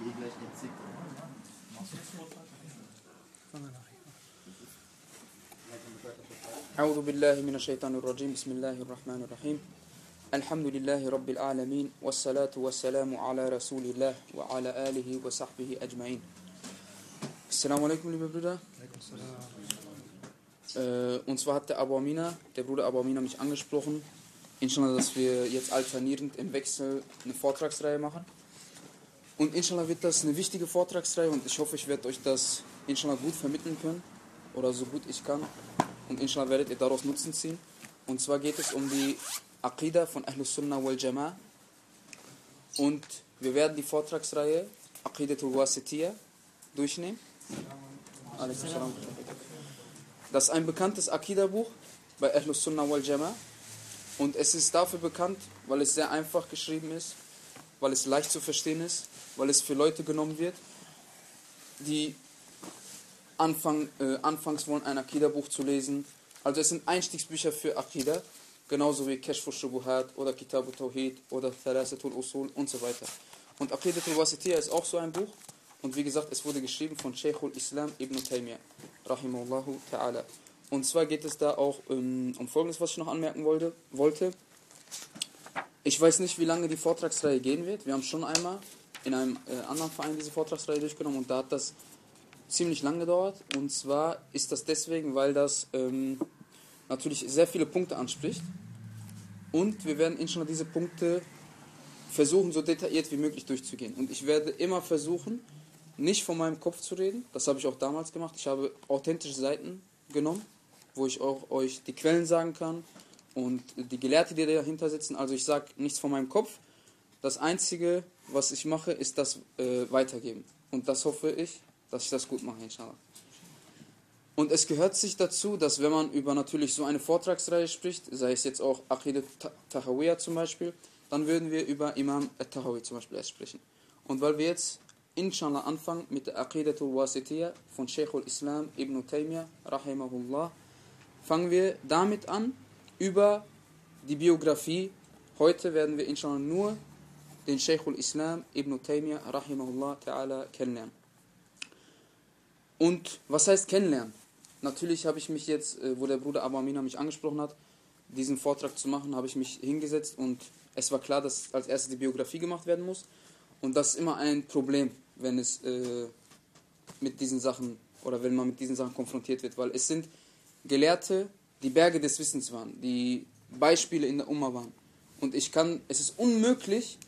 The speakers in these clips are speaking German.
Wie gleich erzählt? أعوذ بالله من الشيطان الرجيم. بسم الله الرحمن الرحيم. الحمد لله رب العالمين والصلاة والسلام على رسول الله وعلى آله وصحبه أجمعين. السلام عليكم liebe Brüder äh, und zwar hat der Abu Amina, der Bruder Abu Amina mich angesprochen. Inshallah, dass wir jetzt alternierend im Wechsel eine Vortragsreihe machen. Und inshallah wird das eine wichtige Vortragsreihe und ich hoffe, ich werde euch das inshallah gut vermitteln können oder so gut ich kann. Und inshallah werdet ihr daraus Nutzen ziehen. Und zwar geht es um die Aqidah von Ahlus Sunnah wal Jama'ah und wir werden die Vortragsreihe Aqidatul Wasitiyah durchnehmen. Das ist ein bekanntes Aqidah-Buch bei Ahlus Sunnah wal Jama'ah und es ist dafür bekannt, weil es sehr einfach geschrieben ist, weil es leicht zu verstehen ist, weil es für Leute genommen wird, die Anfang, äh, anfangs wollen, ein Akida-Buch zu lesen. Also es sind Einstiegsbücher für Akida, genauso wie Kashfu Shubuhat oder Kitabu Tawhid oder Thalasatul Usul und so weiter. Und Aqidatul Wasitiyah ist auch so ein Buch. Und wie gesagt, es wurde geschrieben von Sheikhul Islam ibn Taymiyyah, rahimahullahu ta'ala. Und zwar geht es da auch um, um Folgendes, was ich noch anmerken wollte. wollte. Ich weiß nicht, wie lange die Vortragsreihe gehen wird. Wir haben schon einmal in einem äh, anderen Verein diese Vortragsreihe durchgenommen und da hat das ziemlich lang gedauert. Und zwar ist das deswegen, weil das ähm, natürlich sehr viele Punkte anspricht. Und wir werden inshallah diese Punkte versuchen, so detailliert wie möglich durchzugehen. Und ich werde immer versuchen, nicht von meinem Kopf zu reden. Das habe ich auch damals gemacht. Ich habe authentische Seiten genommen, wo ich auch euch die Quellen sagen kann und die Gelehrte, die dahinter sitzen. Also ich sage nichts von meinem Kopf. Das Einzige, was ich mache, ist das äh, Weitergeben. Und das hoffe ich, dass ich das gut mache, inshallah. Und es gehört sich dazu, dass wenn man über natürlich so eine Vortragsreihe spricht, sei es jetzt auch Aqidat Tahawiyah zum Beispiel, dann würden wir über Imam al-Tahawi zum Beispiel erst sprechen. Und weil wir jetzt inshallah anfangen mit der Aqidatul Wasitiyah von Sheikhul Islam Ibn Taymiyyah, rahimahullah, fangen wir damit an, über die Biografie. Heute werden wir inshallah nur den Sheikhul Islam Ibn Taymiyyah, rahimahullah ta'ala, kennenlernen. Und was heißt kennenlernen? Natürlich habe ich mich jetzt, äh, wo der Bruder Abu Amina mich angesprochen hat, diesen Vortrag zu machen, habe ich mich hingesetzt und es war klar, dass als erstes die Biografie gemacht werden muss. Und das ist immer ein Problem, wenn es äh, mit diesen Sachen oder wenn man mit diesen Sachen konfrontiert wird, weil es sind Gelehrte, die Berge des Wissens waren, die Beispiele in der Umma waren. Und ich kann, es ist unmöglich,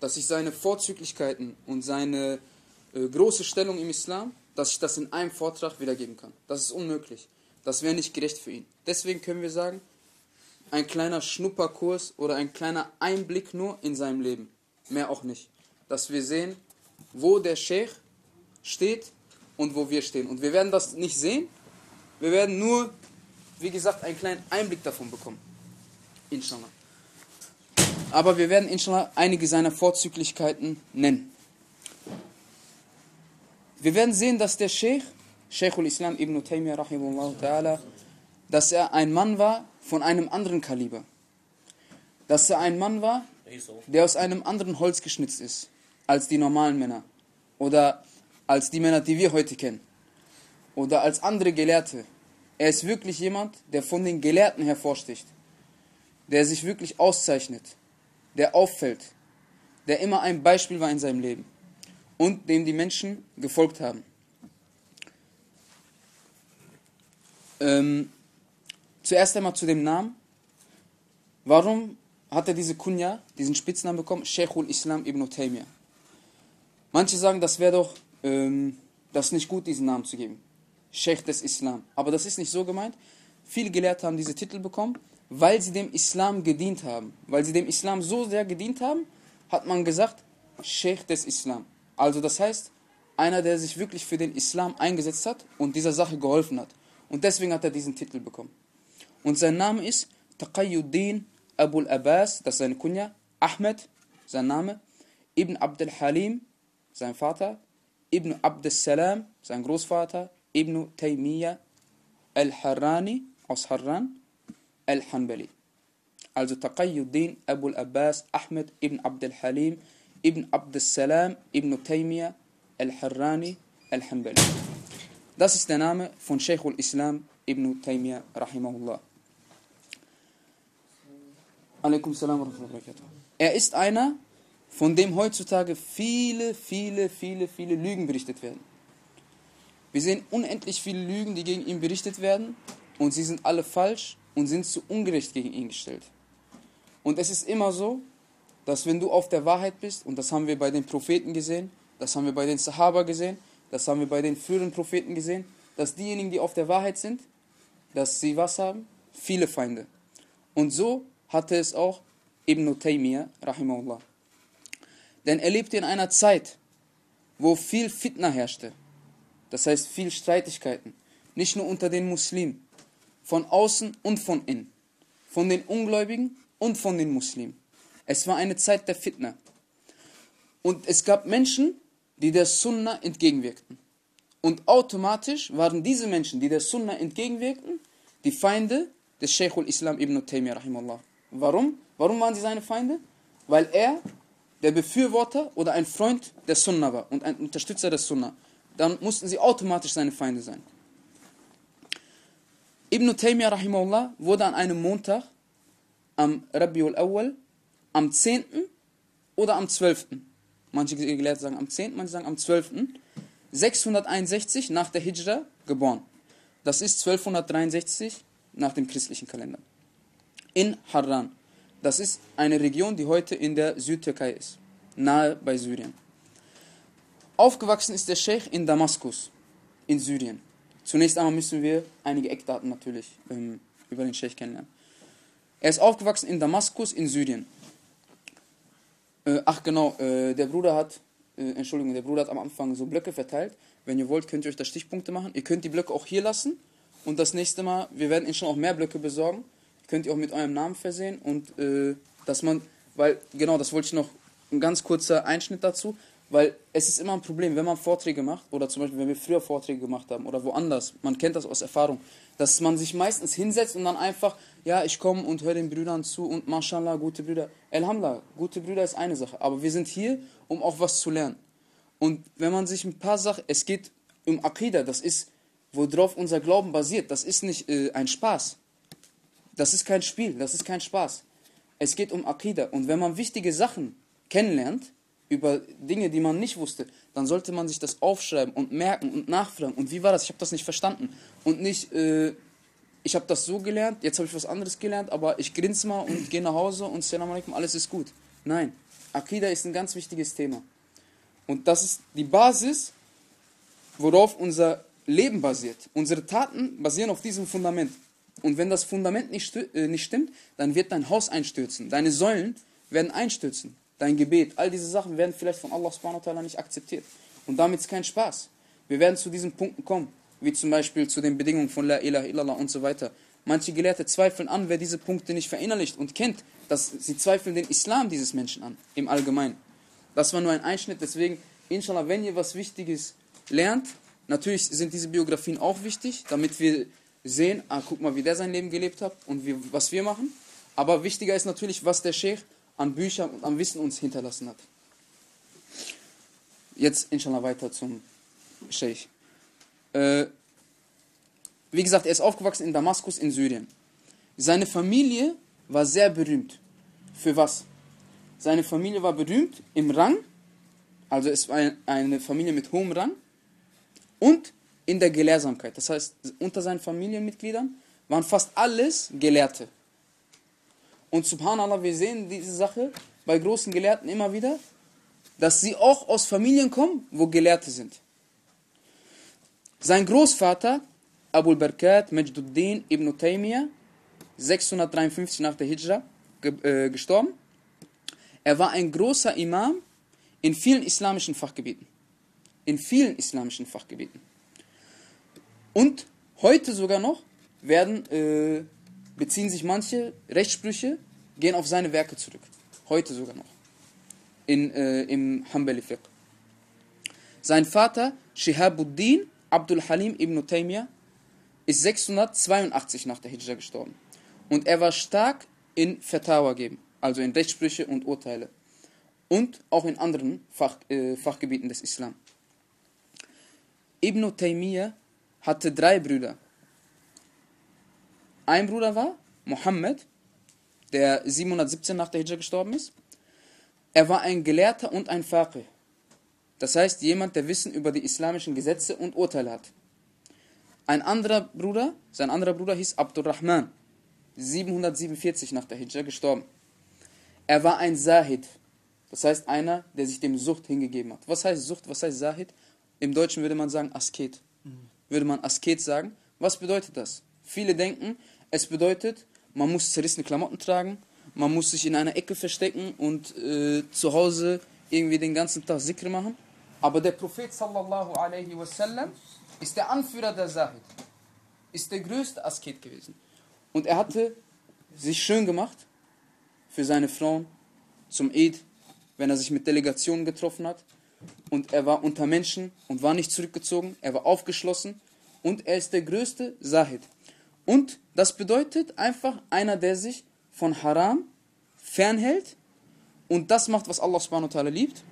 dass ich seine Vorzüglichkeiten und seine äh, große Stellung im Islam, dass ich das in einem Vortrag wiedergeben kann. Das ist unmöglich. Das wäre nicht gerecht für ihn. Deswegen können wir sagen, ein kleiner Schnupperkurs oder ein kleiner Einblick nur in seinem Leben. Mehr auch nicht. Dass wir sehen, wo der Sheikh steht und wo wir stehen. Und wir werden das nicht sehen. Wir werden nur, wie gesagt, einen kleinen Einblick davon bekommen. Inshallah. Aber wir werden inshallah einige seiner Vorzüglichkeiten nennen. Wir werden sehen, dass der Sheikh, Sheikhul Islam ibn Taymiyyah rahimahullah ta'ala, dass er ein Mann war von einem anderen Kaliber. Dass er ein Mann war, der aus einem anderen Holz geschnitzt ist, als die normalen Männer. Oder als die Männer, die wir heute kennen. Oder als andere Gelehrte. Er ist wirklich jemand, der von den Gelehrten hervorsticht. Der sich wirklich auszeichnet. Der auffällt. Der immer ein Beispiel war in seinem Leben. Und dem die Menschen gefolgt haben. Ähm, zuerst einmal zu dem Namen. Warum hat er diese Kunya, diesen Spitznamen bekommen? Sheikhul Islam ibn Taymiyyah. Manche sagen, das wäre doch ähm, das nicht gut, diesen Namen zu geben. Sheikh des Islam. Aber das ist nicht so gemeint. Viele Gelehrte haben diese Titel bekommen, weil sie dem Islam gedient haben. Weil sie dem Islam so sehr gedient haben, hat man gesagt, Sheikh des Islam. Also das heißt, einer, der sich wirklich für den Islam eingesetzt hat und dieser Sache geholfen hat. Und deswegen hat er diesen Titel bekommen. Und sein Name ist Taqayyuddin Abul Abbas, das ist seine Kunja, Ahmed, sein Name, Ibn Abdel Halim, sein Vater, Ibn Abdel Salam, sein Großvater, Ibn Taymiyyah al-Harrani aus Harran, al-Hanbali. also Taqayyuddin Abu al-Abbas Ahmed ibn Abd al-Halim ibn Abd al-Salam ibn Taymiyyah al-Harrani al-Hanbali. Das ist der Name von Sheikh al-Islam ibn Taymiyyah rahimahullah. Alaikum salam wa rahmatullahi. Er ist einer, von dem heutzutage viele, viele, viele, viele Lügen berichtet werden. Wir sehen unendlich viele Lügen, die gegen ihn berichtet werden und sie sind alle falsch und sind zu ungerecht gegen ihn gestellt. Und es ist immer so, dass wenn du auf der Wahrheit bist, und das haben wir bei den Propheten gesehen, das haben wir bei den Sahaba gesehen, das haben wir bei den früheren Propheten gesehen, dass diejenigen, die auf der Wahrheit sind, dass sie was haben? Viele Feinde. Und so hatte es auch Ibn Taymiyyah, rahimahullah. Denn er lebte in einer Zeit, wo viel Fitna herrschte. Das heißt viel Streitigkeiten. Nicht nur unter den Muslimen, von außen und von innen. Von den Ungläubigen und von den Muslimen. Es war eine Zeit der Fitna. Und es gab Menschen, die der Sunna entgegenwirkten. Und automatisch waren diese Menschen, die der Sunna entgegenwirkten, die Feinde des Sheikhul Islam ibn Taymiyyah rahimahullah. Warum? Warum waren sie seine Feinde? Weil er der Befürworter oder ein Freund der Sunna war und ein Unterstützer der Sunna. Dann mussten sie automatisch seine Feinde sein. Ibn Taymiyyah rahimahullah wurde an einem Montag am Rabiul Awwal am 10. oder am 12. Manche Gelehrte sagen am 10., manche sagen am 12. 661 nach der Hijra geboren. Das ist 1263 nach dem christlichen Kalender. In Harran. Das ist eine Region, die heute in der Südtürkei ist, nahe bei Syrien. Aufgewachsen ist der Sheikh in Damaskus, in Syrien. Zunächst einmal müssen wir einige Eckdaten natürlich ähm, über den Sheikh kennenlernen. Er ist aufgewachsen in Damaskus, in Syrien. Äh, ach genau, äh, der Bruder hat, äh, Entschuldigung, der Bruder hat am Anfang so Blöcke verteilt. Wenn ihr wollt, könnt ihr euch da Stichpunkte machen. Ihr könnt die Blöcke auch hier lassen. Und das nächste Mal, wir werden schon auch mehr Blöcke besorgen könnt ihr auch mit eurem Namen versehen und äh, dass man, weil, genau, das wollte ich noch, ein ganz kurzer Einschnitt dazu, weil es ist immer ein Problem, wenn man Vorträge macht, oder zum Beispiel, wenn wir früher Vorträge gemacht haben, oder woanders, man kennt das aus Erfahrung, dass man sich meistens hinsetzt und dann einfach, ja, ich komme und höre den Brüdern zu und mashallah, gute Brüder. Elhamdulillah, gute Brüder ist eine Sache, aber wir sind hier, um auch was zu lernen. Und wenn man sich ein paar Sachen, es geht um Aqidah, das ist, worauf unser Glauben basiert, das ist nicht äh, ein Spaß. Das ist kein Spiel, das ist kein Spaß. Es geht um Akida. Und wenn man wichtige Sachen kennenlernt, über Dinge, die man nicht wusste, dann sollte man sich das aufschreiben und merken und nachfragen. Und wie war das? Ich habe das nicht verstanden. Und nicht, äh, ich habe das so gelernt, jetzt habe ich was anderes gelernt, aber ich grinse mal und gehe nach Hause und Salam alaikum, alles ist gut. Nein, Akida ist ein ganz wichtiges Thema. Und das ist die Basis, worauf unser Leben basiert. Unsere Taten basieren auf diesem Fundament. Und wenn das Fundament nicht, äh, nicht stimmt, dann wird dein Haus einstürzen. Deine Säulen werden einstürzen. Dein Gebet, all diese Sachen werden vielleicht von Allah subhanahu wa ta'ala nicht akzeptiert. Und damit ist kein Spaß. Wir werden zu diesen Punkten kommen, wie zum Beispiel zu den Bedingungen von La ilaha illallah und so weiter. Manche Gelehrte zweifeln an, wer diese Punkte nicht verinnerlicht und kennt, dass sie zweifeln den Islam dieses Menschen an, im Allgemeinen. Das war nur ein Einschnitt, deswegen, inshallah, wenn ihr was Wichtiges lernt, natürlich sind diese Biografien auch wichtig, damit wir sehen, ah, guck mal, wie der sein Leben gelebt hat und wie, was wir machen. Aber wichtiger ist natürlich, was der Sheikh an Büchern und an Wissen uns hinterlassen hat. Jetzt inshallah weiter zum Sheikh. Äh, wie gesagt, er ist aufgewachsen in Damaskus in Syrien. Seine Familie war sehr berühmt. Für was? Seine Familie war berühmt im Rang, also es war eine Familie mit hohem Rang und in der Gelehrsamkeit. Das heißt, unter seinen Familienmitgliedern waren fast alles Gelehrte. Und subhanallah, wir sehen diese Sache bei großen Gelehrten immer wieder, dass sie auch aus Familien kommen, wo Gelehrte sind. Sein Großvater, Abu al-Barkat Majduddin ibn Taymiyyah, 653 nach der Hijra äh, gestorben. Er war ein großer Imam in vielen islamischen Fachgebieten. In vielen islamischen Fachgebieten. Und heute sogar noch werden, äh, beziehen sich manche Rechtssprüche, gehen auf seine Werke zurück. Heute sogar noch. In, äh, Im Hanbali Fiqh. Sein Vater, Shihabuddin Abdul Halim ibn Taymiyyah, ist 682 nach der Hijra gestorben. Und er war stark in Fatawa geben, also in Rechtssprüche und Urteile. Und auch in anderen Fach, äh, Fachgebieten des Islam. Ibn Taymiyyah hatte drei Brüder. Ein Bruder war Mohammed, der 717 nach der Hijra gestorben ist. Er war ein Gelehrter und ein Faqih. Das heißt, jemand, der Wissen über die islamischen Gesetze und Urteile hat. Ein anderer Bruder, sein anderer Bruder hieß Abdurrahman, 747 nach der Hijra gestorben. Er war ein Zahid, das heißt einer, der sich dem Sucht hingegeben hat. Was heißt Sucht, was heißt Zahid? Im Deutschen würde man sagen Asket. Würde man Asket sagen. Was bedeutet das? Viele denken, es bedeutet, man muss zerrissene Klamotten tragen, man muss sich in einer Ecke verstecken und äh, zu Hause irgendwie den ganzen Tag Zikr machen. Aber der Prophet sallallahu alaihi wasallam ist der Anführer der Zahid. Ist der größte Asket gewesen. Und er hatte sich schön gemacht für seine Frauen zum Eid, wenn er sich mit Delegationen getroffen hat. Und er war unter Menschen und war nicht zurückgezogen. Er war aufgeschlossen und er ist der größte Zahid. Und das bedeutet einfach einer, der sich von Haram fernhält und das macht, was Allah subhanahu wa ta'ala liebt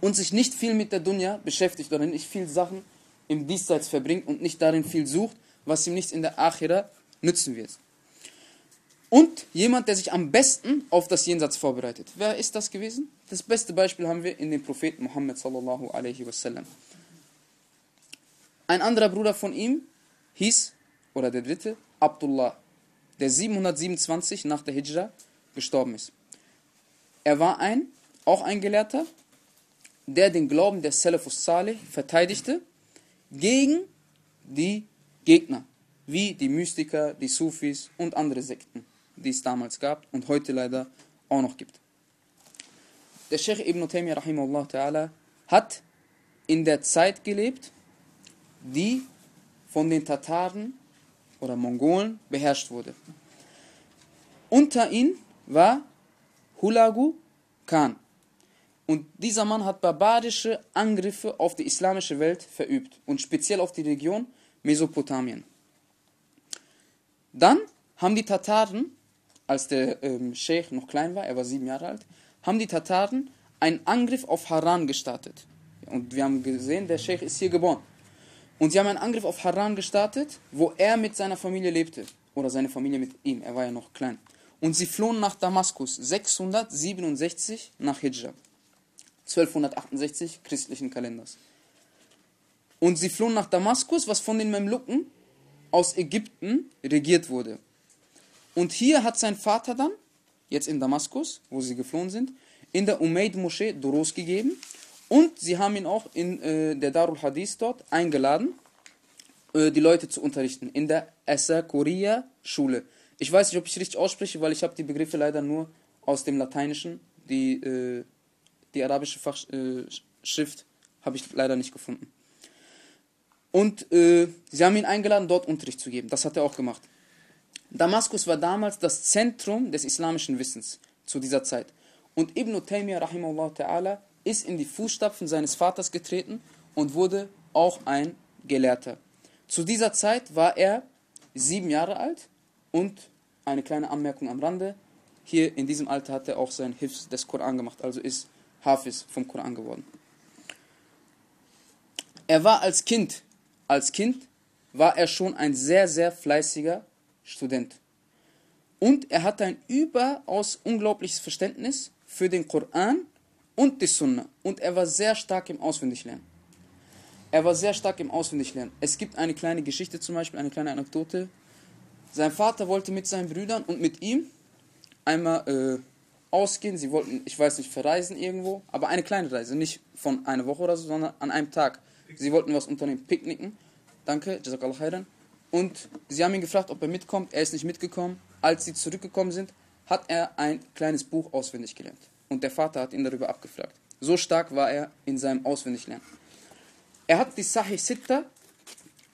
und sich nicht viel mit der Dunya beschäftigt oder nicht viel Sachen im Diesseits verbringt und nicht darin viel sucht, was ihm nichts in der Akhira nützen wird. Und jemand, der sich am besten auf das Jenseits vorbereitet. Wer ist das gewesen? Das beste Beispiel haben wir in dem Propheten Muhammad sallallahu alaihi wasallam. Ein anderer Bruder von ihm hieß, oder der dritte, Abdullah, der 727 nach der Hijra gestorben ist. Er war ein, auch ein Gelehrter, der den Glauben der Salafus Salih verteidigte gegen die Gegner, wie die Mystiker, die Sufis und andere Sekten, die es damals gab und heute leider auch noch gibt. Der Sheikh Ibn Taymiyyah rahimahullah hat in der Zeit gelebt, die von den Tataren oder Mongolen beherrscht wurde. Unter ihnen war Hulagu Khan. Und dieser Mann hat barbarische Angriffe auf die islamische Welt verübt und speziell auf die Region Mesopotamien. Dann haben die Tataren, als der ähm, Sheikh noch klein war, er war sieben Jahre alt, haben die Tataren einen Angriff auf Haran gestartet. Und wir haben gesehen, der Sheikh ist hier geboren. Und sie haben einen Angriff auf Haran gestartet, wo er mit seiner Familie lebte. Oder seine Familie mit ihm, er war ja noch klein. Und sie flohen nach Damaskus, 667 nach Hijra. 1268 christlichen Kalenders. Und sie flohen nach Damaskus, was von den Memluken aus Ägypten regiert wurde. Und hier hat sein Vater dann, jetzt in Damaskus, wo sie geflohen sind, in der Umaid-Moschee Duros gegeben. Und sie haben ihn auch in äh, der Darul Hadith dort eingeladen, äh, die Leute zu unterrichten, in der Asakuriya-Schule. Ich weiß nicht, ob ich richtig ausspreche, weil ich habe die Begriffe leider nur aus dem Lateinischen, die, äh, die arabische Fachschrift äh, habe ich leider nicht gefunden. Und äh, sie haben ihn eingeladen, dort Unterricht zu geben. Das hat er auch gemacht. Damaskus war damals das Zentrum des islamischen Wissens zu dieser Zeit. Und Ibn Taymiyyah rahimahullah ta'ala ist in die Fußstapfen seines Vaters getreten und wurde auch ein Gelehrter. Zu dieser Zeit war er sieben Jahre alt und eine kleine Anmerkung am Rande. Hier in diesem Alter hat er auch sein Hifz des Koran gemacht, also ist Hafiz vom Koran geworden. Er war als Kind, als Kind war er schon ein sehr, sehr fleißiger Student. Und er hatte ein überaus unglaubliches Verständnis für den Koran und die Sunna. Und er war sehr stark im Auswendiglernen. Er war sehr stark im Auswendiglernen. Es gibt eine kleine Geschichte zum Beispiel, eine kleine Anekdote. Sein Vater wollte mit seinen Brüdern und mit ihm einmal äh, ausgehen. Sie wollten, ich weiß nicht, verreisen irgendwo, aber eine kleine Reise, nicht von einer Woche oder so, sondern an einem Tag. Sie wollten was unternehmen, picknicken. Danke, Jazakallah khairan. Und sie haben ihn gefragt, ob er mitkommt. Er ist nicht mitgekommen. Als sie zurückgekommen sind, hat er ein kleines Buch auswendig gelernt. Und der Vater hat ihn darüber abgefragt. So stark war er in seinem Auswendiglernen. Er hat die Sahih Sitta,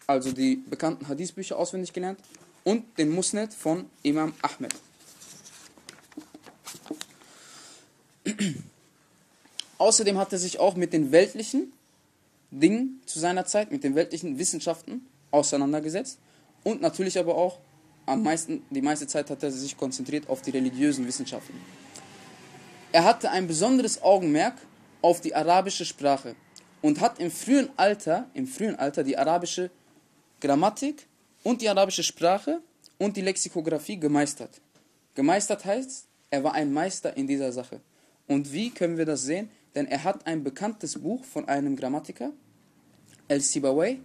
also die bekannten Hadithbücher, auswendig gelernt und den Musnad von Imam Ahmed. Außerdem hat er sich auch mit den weltlichen Dingen zu seiner Zeit, mit den weltlichen Wissenschaften auseinandergesetzt und natürlich aber auch am meisten, die meiste Zeit hat er sich konzentriert auf die religiösen Wissenschaften. Er hatte ein besonderes Augenmerk auf die arabische Sprache und hat im frühen Alter, im frühen Alter die arabische Grammatik und die arabische Sprache und die Lexikographie gemeistert. Gemeistert heißt, er war ein Meister in dieser Sache. Und wie können wir das sehen? Denn er hat ein bekanntes Buch von einem Grammatiker, El-Sibaway,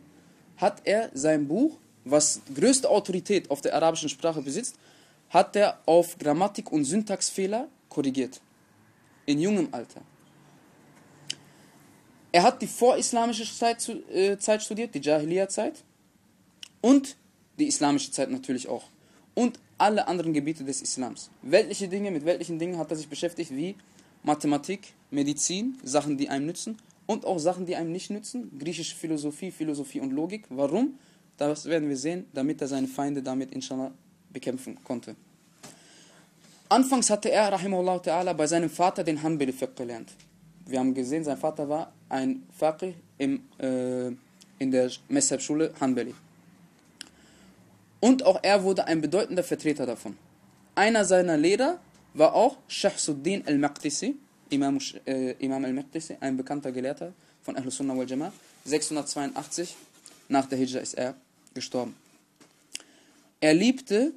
hat er sein Buch, was größte Autorität auf der arabischen Sprache besitzt, hat er auf Grammatik und Syntaxfehler korrigiert. In jungem Alter. Er hat die vorislamische Zeit, äh, Zeit studiert, die Jahiliya-Zeit. Und die islamische Zeit natürlich auch. Und alle anderen Gebiete des Islams. Weltliche Dinge, mit weltlichen Dingen hat er sich beschäftigt, wie Mathematik, Medizin, Sachen, die einem nützen und auch Sachen, die einem nicht nützen, griechische Philosophie, Philosophie und Logik. Warum? Das werden wir sehen, damit er seine Feinde damit inshallah bekämpfen konnte. Anfangs hatte er, rahimahullah ta'ala, bei seinem Vater den Hanbali Fiqh gelernt. Wir haben gesehen, sein Vater war ein Faqih im, äh, in der Messab-Schule Hanbali. Und auch er wurde ein bedeutender Vertreter davon. Einer seiner Lehrer war auch Shahsuddin al-Maqdisi, Imam, äh, Imam al-Maqdisi, ein bekannter Gelehrter von Ahl Sunnah wal Jama'ah. 682 nach der Hijra ist er gestorben. Er liebte,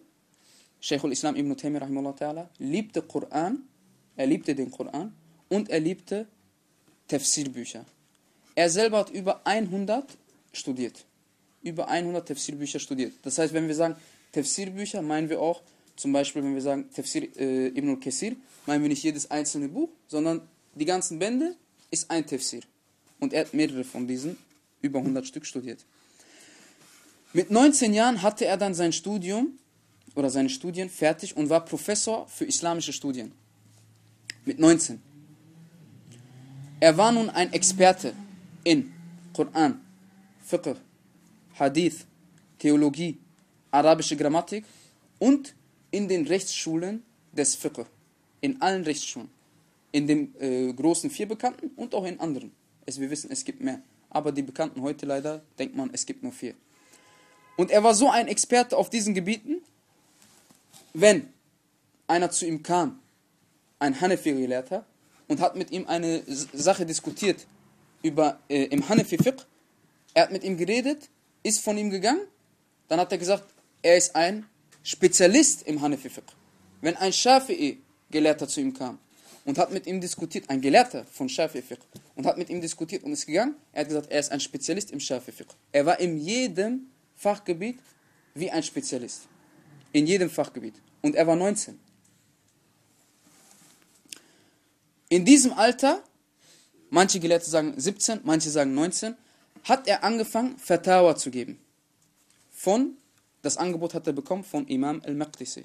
Shaykh al-Islam ibn Taymiyyah liebte Koran, er liebte den Koran und er liebte Tafsir-Bücher. Er selber hat über 100 studiert. Über 100 Tafsir-Bücher studiert. Das heißt, wenn wir sagen Tafsir-Bücher, meinen wir auch, zum Beispiel, wenn wir sagen Tafsir äh, Ibn al-Kassir, meinen wir nicht jedes einzelne Buch, sondern die ganzen Bände ist ein Tafsir. Und er hat mehrere von diesen, über 100 Stück studiert. Mit 19 Jahren hatte er dann sein Studium oder seine Studien fertig und war Professor für islamische Studien. Mit 19. Er war nun ein Experte in Koran, Fiqh, Hadith, Theologie, arabische Grammatik und in den Rechtsschulen des Fiqh. In allen Rechtsschulen. In den äh, großen vier Bekannten und auch in anderen. Es, wir wissen, es gibt mehr. Aber die Bekannten heute leider, denkt man, es gibt nur vier. Und er war so ein Experte auf diesen Gebieten, wenn einer zu ihm kam, ein Hanafi-Gelehrter, und hat mit ihm eine Sache diskutiert über äh, im Hanafi Fiqh. Er hat mit ihm geredet, ist von ihm gegangen, dann hat er gesagt, er ist ein Spezialist im Hanafi Fiqh. Wenn ein Shafi'i Gelehrter zu ihm kam und hat mit ihm diskutiert, ein Gelehrter von Shafi'i Fiqh und hat mit ihm diskutiert und ist gegangen, er hat gesagt, er ist ein Spezialist im Shafi'i Fiqh. Er war in jedem Fachgebiet wie ein Spezialist. In jedem Fachgebiet. Und er war 19. In diesem Alter, manche Gelehrte sagen 17, manche sagen 19, hat er angefangen, Fatawa zu geben. Von, das Angebot hat er bekommen von Imam al-Maqdisi,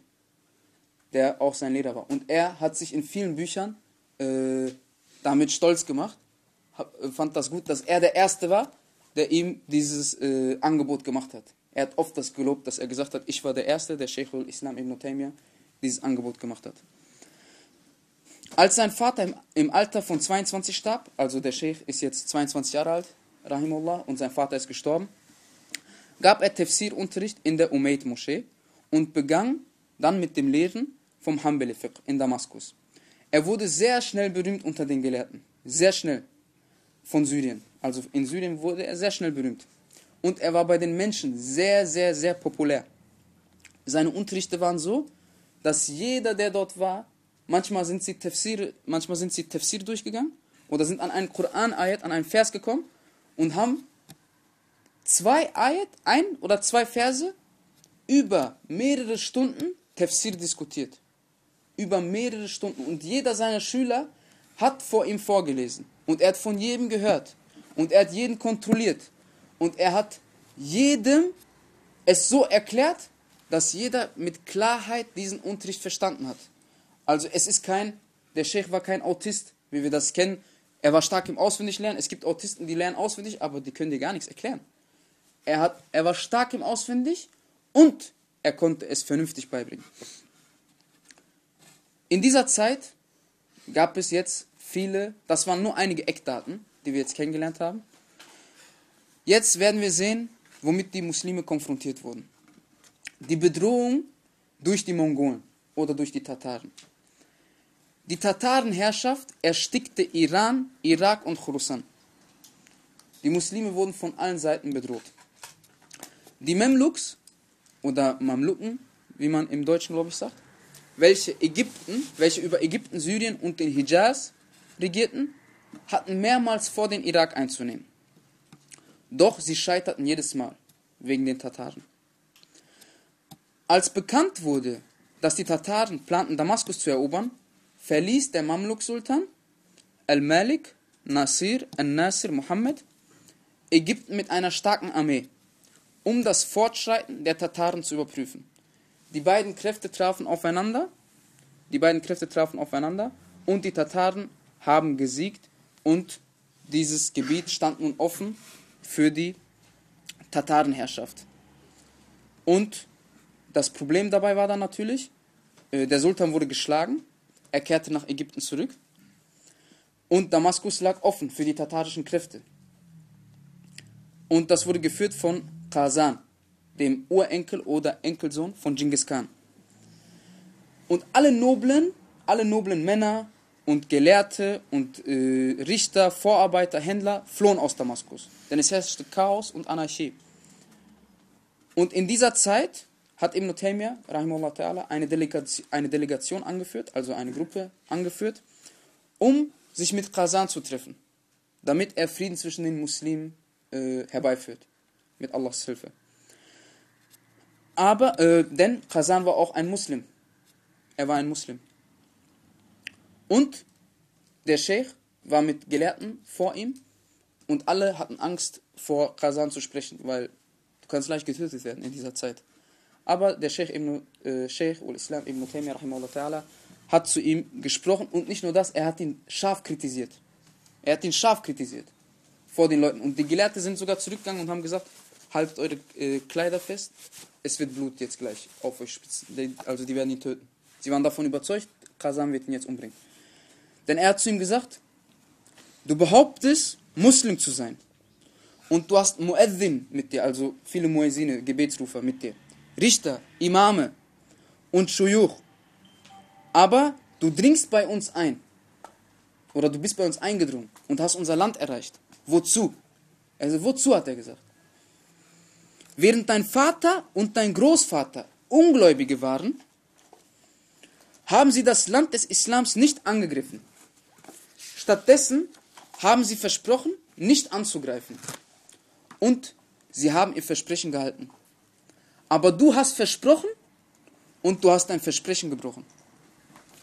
der auch sein Lehrer war. Und er hat sich in vielen Büchern äh, damit stolz gemacht, fand das gut, dass er der Erste war, der ihm dieses äh, Angebot gemacht hat. Er hat oft das gelobt, dass er gesagt hat, ich war der Erste, der Sheikh al-Islam ibn Taymiyyah dieses Angebot gemacht hat. Als sein Vater im, Alter von 22 starb, also der Sheikh ist jetzt 22 Jahre alt, Rahimullah, und sein Vater ist gestorben, gab er Tafsir-Unterricht in der Umayyad-Moschee und begann dann mit dem Lehren vom Hanbali Fiqh in Damaskus. Er wurde sehr schnell berühmt unter den Gelehrten. Sehr schnell. Von Syrien. Also in Syrien wurde er sehr schnell berühmt. Und er war bei den Menschen sehr, sehr, sehr populär. Seine Unterrichte waren so, dass jeder, der dort war, Manchmal sind sie Tafsir, manchmal sind sie Tafsir durchgegangen oder sind an einen Koran-Ayat, an einen Vers gekommen und haben zwei Ayat, ein oder zwei Verse über mehrere Stunden Tafsir diskutiert. Über mehrere Stunden. Und jeder seiner Schüler hat vor ihm vorgelesen. Und er hat von jedem gehört. Und er hat jeden kontrolliert. Und er hat jedem es so erklärt, dass jeder mit Klarheit diesen Unterricht verstanden hat. Also es ist kein, der Sheikh war kein Autist, wie wir das kennen. Er war stark im Auswendiglernen. Es gibt Autisten, die lernen auswendig, aber die können dir gar nichts erklären. Er, hat, er war stark im Auswendig und er konnte es vernünftig beibringen. In dieser Zeit gab es jetzt viele, das waren nur einige Eckdaten, die wir jetzt kennengelernt haben. Jetzt werden wir sehen, womit die Muslime konfrontiert wurden. die Bedrohung durch die Mongolen oder durch die Tataren. Die Tatarenherrschaft erstickte Iran, Irak und Khorasan. Die Muslime wurden von allen Seiten bedroht. Die Memluks oder Mamluken, wie man im Deutschen glaube ich sagt, welche Ägypten, welche über Ägypten, Syrien und den Hijaz regierten, hatten mehrmals vor, den Irak einzunehmen. Doch sie scheiterten jedes Mal wegen den Tataren. Als bekannt wurde, dass die Tataren planten, Damaskus zu erobern, verließ der Mamluk-Sultan Al-Malik Nasir al-Nasir Muhammad Ägypten mit einer starken Armee, um das Fortschreiten der Tataren zu überprüfen. Die beiden Kräfte trafen aufeinander, die beiden Kräfte trafen aufeinander und die Tataren haben gesiegt und dieses Gebiet stand nun offen für die Tatarenherrschaft. Und das Problem dabei war dann natürlich, äh, der Sultan wurde geschlagen, er kehrte nach Ägypten zurück und Damaskus lag offen für die tatarischen Kräfte. Und das wurde geführt von Kazan, dem Urenkel oder Enkelsohn von Genghis Khan. Und alle noblen, alle noblen Männer und Gelehrte und äh, Richter, Vorarbeiter, Händler flohen aus Damaskus. Denn es herrschte Chaos und Anarchie. Und in dieser Zeit hat Ibn Taymiyyah ta'ala, eine, Delegation, eine Delegation angeführt, also eine Gruppe angeführt, um sich mit Kazan zu treffen, damit er Frieden zwischen den Muslimen äh, herbeiführt. Mit Allahs Hilfe. Aber, äh, denn Kazan war auch ein Muslim. Er war ein Muslim. Und der Sheikh war mit Gelehrten vor ihm und alle hatten Angst vor Kazan zu sprechen, weil du kannst leicht getötet werden in dieser Zeit. Aber der Sheikh Ibn, äh, Sheikh ul-Islam Ibn Taymiyyah ta'ala, hat zu ihm gesprochen und nicht nur das, er hat ihn scharf kritisiert. Er hat ihn scharf kritisiert vor den Leuten. Und die Gelehrten sind sogar zurückgegangen und haben gesagt, haltet eure äh, Kleider fest, es wird Blut jetzt gleich auf euch spitzen. Also die werden ihn töten. Sie waren davon überzeugt, Kazan wird ihn jetzt umbringen. Denn er hat zu ihm gesagt, du behauptest, Muslim zu sein. Und du hast Muezzin mit dir, also viele Muezzine, Gebetsrufer mit dir. Richter, Imame und Shuyuch. Aber du dringst bei uns ein. Oder du bist bei uns eingedrungen und hast unser Land erreicht. Wozu? Also wozu hat er gesagt? Während dein Vater und dein Großvater Ungläubige waren, haben sie das Land des Islams nicht angegriffen. Stattdessen haben sie versprochen, nicht anzugreifen. Und sie haben ihr Versprechen gehalten. Aber du hast versprochen und du hast dein Versprechen gebrochen.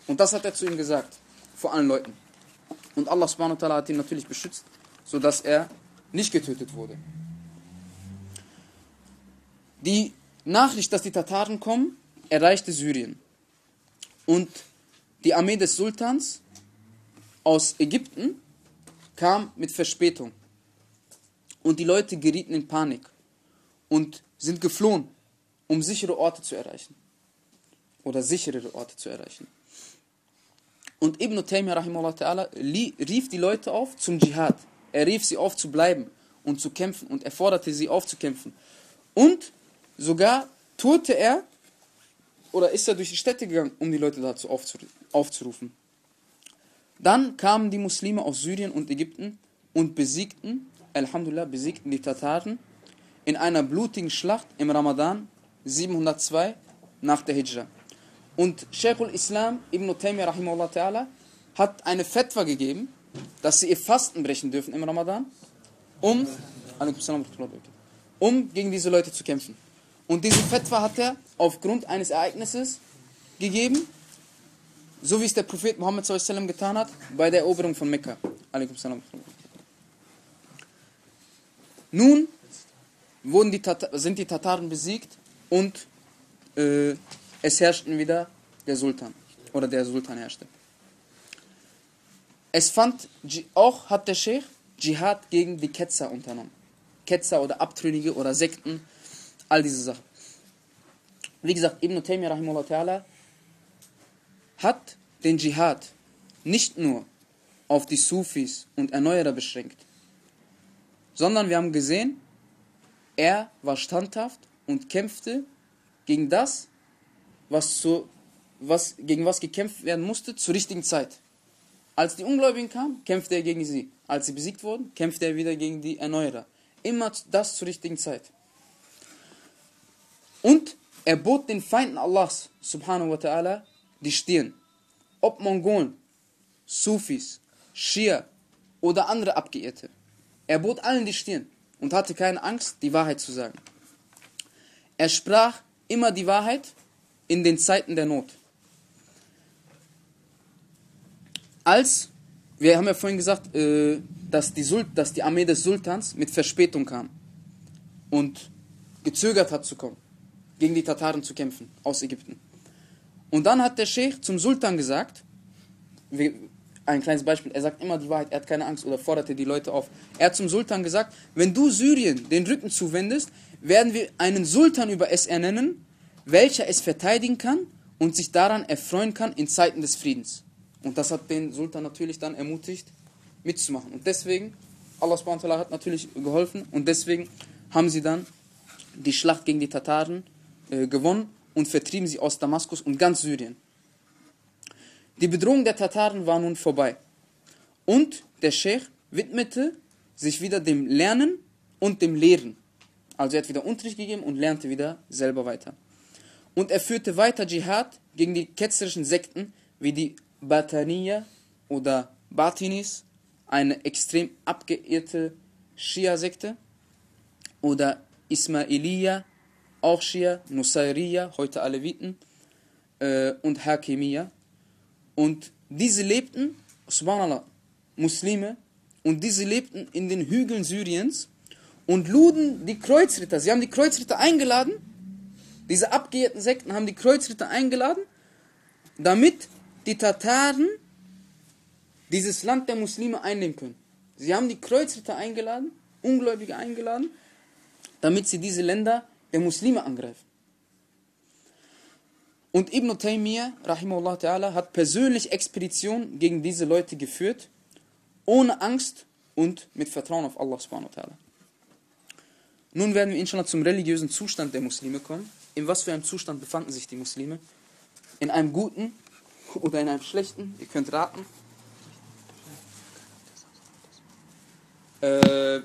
Und das hat er zu ihm gesagt, vor allen Leuten. Und Allah subhanahu wa ta'ala hat ihn natürlich beschützt, sodass er nicht getötet wurde. Die Nachricht, dass die Tataren kommen, erreichte Syrien. Und die Armee des Sultans aus Ägypten kam mit Verspätung. Und die Leute gerieten in Panik und sind geflohen, um sichere Orte zu erreichen. Oder sicherere Orte zu erreichen. Und Ibn Taymiyyah ta'ala rief die Leute auf zum Dschihad. Er rief sie auf zu bleiben und zu kämpfen und er forderte sie aufzukämpfen. Und sogar tourte er oder ist er durch die Städte gegangen, um die Leute dazu aufzurufen. Dann kamen die Muslime aus Syrien und Ägypten und besiegten, Alhamdulillah, besiegten die Tataren in einer blutigen Schlacht im Ramadan 702 nach der Hijra. Und Sheikhul Islam Ibn Taymiyyah rahimahullah ta'ala hat eine Fetwa gegeben, dass sie ihr Fasten brechen dürfen im Ramadan, um, um gegen diese Leute zu kämpfen. Und diese Fetwa hat er aufgrund eines Ereignisses gegeben, so wie es der Prophet Muhammad sallam getan hat bei der Eroberung von Mekka. Nun wurden die sind die Tataren besiegt und äh, es herrschten wieder der Sultan oder der Sultan herrschte. Es fand auch hat der Sheikh Dschihad gegen die Ketzer unternommen. Ketzer oder Abtrünnige oder Sekten all diese Sachen. Wie gesagt, Ibn Taymiyyah ta'ala hat den Dschihad nicht nur auf die Sufis und Erneuerer beschränkt, sondern wir haben gesehen, er war standhaft und kämpfte gegen das, was, zu, was gegen was gekämpft werden musste zur richtigen Zeit. Als die Ungläubigen kamen, kämpfte er gegen sie. Als sie besiegt wurden, kämpfte er wieder gegen die Erneuerer. Immer das zur richtigen Zeit. Und er bot den Feinden Allahs, subhanahu wa ta'ala, die Stirn. Ob Mongolen, Sufis, Schia oder andere Abgeirrte. Er bot allen die Stirn und hatte keine Angst, die Wahrheit zu sagen. Er sprach immer die Wahrheit in den Zeiten der Not. Als, wir haben ja vorhin gesagt, äh, dass, die Sul dass die Armee des Sultans mit Verspätung kam und gezögert hat zu kommen, gegen die Tataren zu kämpfen aus Ägypten. Und dann hat der Sheikh zum Sultan gesagt, ein kleines Beispiel, er sagt immer die Wahrheit, er hat keine Angst oder forderte die Leute auf. Er hat zum Sultan gesagt, wenn du Syrien den Rücken zuwendest, werden wir einen Sultan über es ernennen, welcher es verteidigen kann und sich daran erfreuen kann in Zeiten des Friedens. Und das hat den Sultan natürlich dann ermutigt, mitzumachen. Und deswegen, Allah subhanahu hat natürlich geholfen und deswegen haben sie dann die Schlacht gegen die Tataren äh, gewonnen und vertrieben sie aus Damaskus und ganz Syrien. Die Bedrohung der Tataren war nun vorbei. Und der Sheikh widmete sich wieder dem Lernen und dem Lehren. Also er hat wieder Unterricht gegeben und lernte wieder selber weiter. Und er führte weiter Dschihad gegen die ketzerischen Sekten wie die Bataniya oder Batinis, eine extrem abgeirrte Schia-Sekte, oder Ismailiya, auch Schia, Nusayriya, heute Aleviten, äh, und Hakimiya. Und diese lebten, subhanallah, Muslime, und diese lebten in den Hügeln Syriens und luden die Kreuzritter. Sie haben die Kreuzritter eingeladen, diese abgeirrten Sekten haben die Kreuzritter eingeladen, damit die Tataren dieses Land der Muslime einnehmen können. Sie haben die Kreuzritter eingeladen, Ungläubige eingeladen, damit sie diese Länder der Muslime angreifen. Und Ibn Taymiyyah, rahimahullah ta'ala, hat persönlich Expeditionen gegen diese Leute geführt, ohne Angst und mit Vertrauen auf Allah subhanahu wa ta'ala. Nun werden wir inshallah zum religiösen Zustand der Muslime kommen. In was für einem Zustand befanden sich die Muslime? In einem guten oder in einem schlechten? Ihr könnt raten. Äh,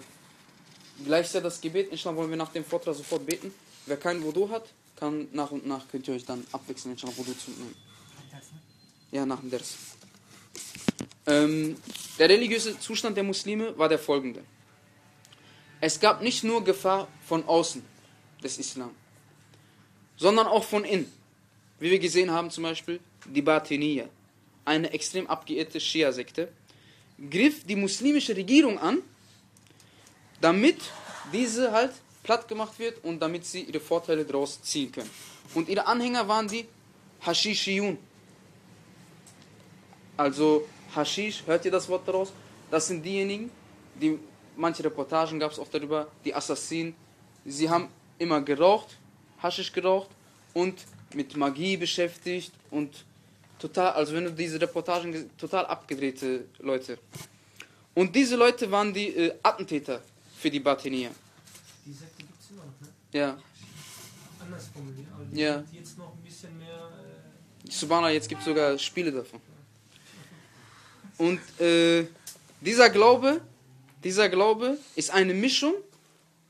gleich ja das Gebet. Inshallah wollen wir nach dem Vortrag sofort beten. Wer kein Wudu hat, kann nach und nach, könnt ihr euch dann abwechseln, inshallah Wudu zu nehmen. Ja, nach dem Ders. Ähm, der religiöse Zustand der Muslime war der folgende. Es gab nicht nur Gefahr von außen des Islam, sondern auch von innen. Wie wir gesehen haben, zum Beispiel die Batiniya, eine extrem abgeirrte Schia-Sekte, griff die muslimische Regierung an, damit diese halt platt gemacht wird und damit sie ihre Vorteile daraus ziehen können. Und ihre Anhänger waren die Hashishiyun. Also Hashish, hört ihr das Wort daraus? Das sind diejenigen, die manche Reportagen gab es auch darüber, die Assassinen, sie haben immer geraucht, Haschisch geraucht und mit Magie beschäftigt und total, also wenn du diese Reportagen, total abgedrehte Leute. Und diese Leute waren die äh, Attentäter für die Batinier. Die Sekte gibt es immer noch, ne? Ja. Anders formuliert, aber die Ja. jetzt noch ein bisschen mehr. Äh, Subhana, jetzt gibt es sogar Spiele davon. Und äh, dieser Glaube, dieser Glaube ist eine Mischung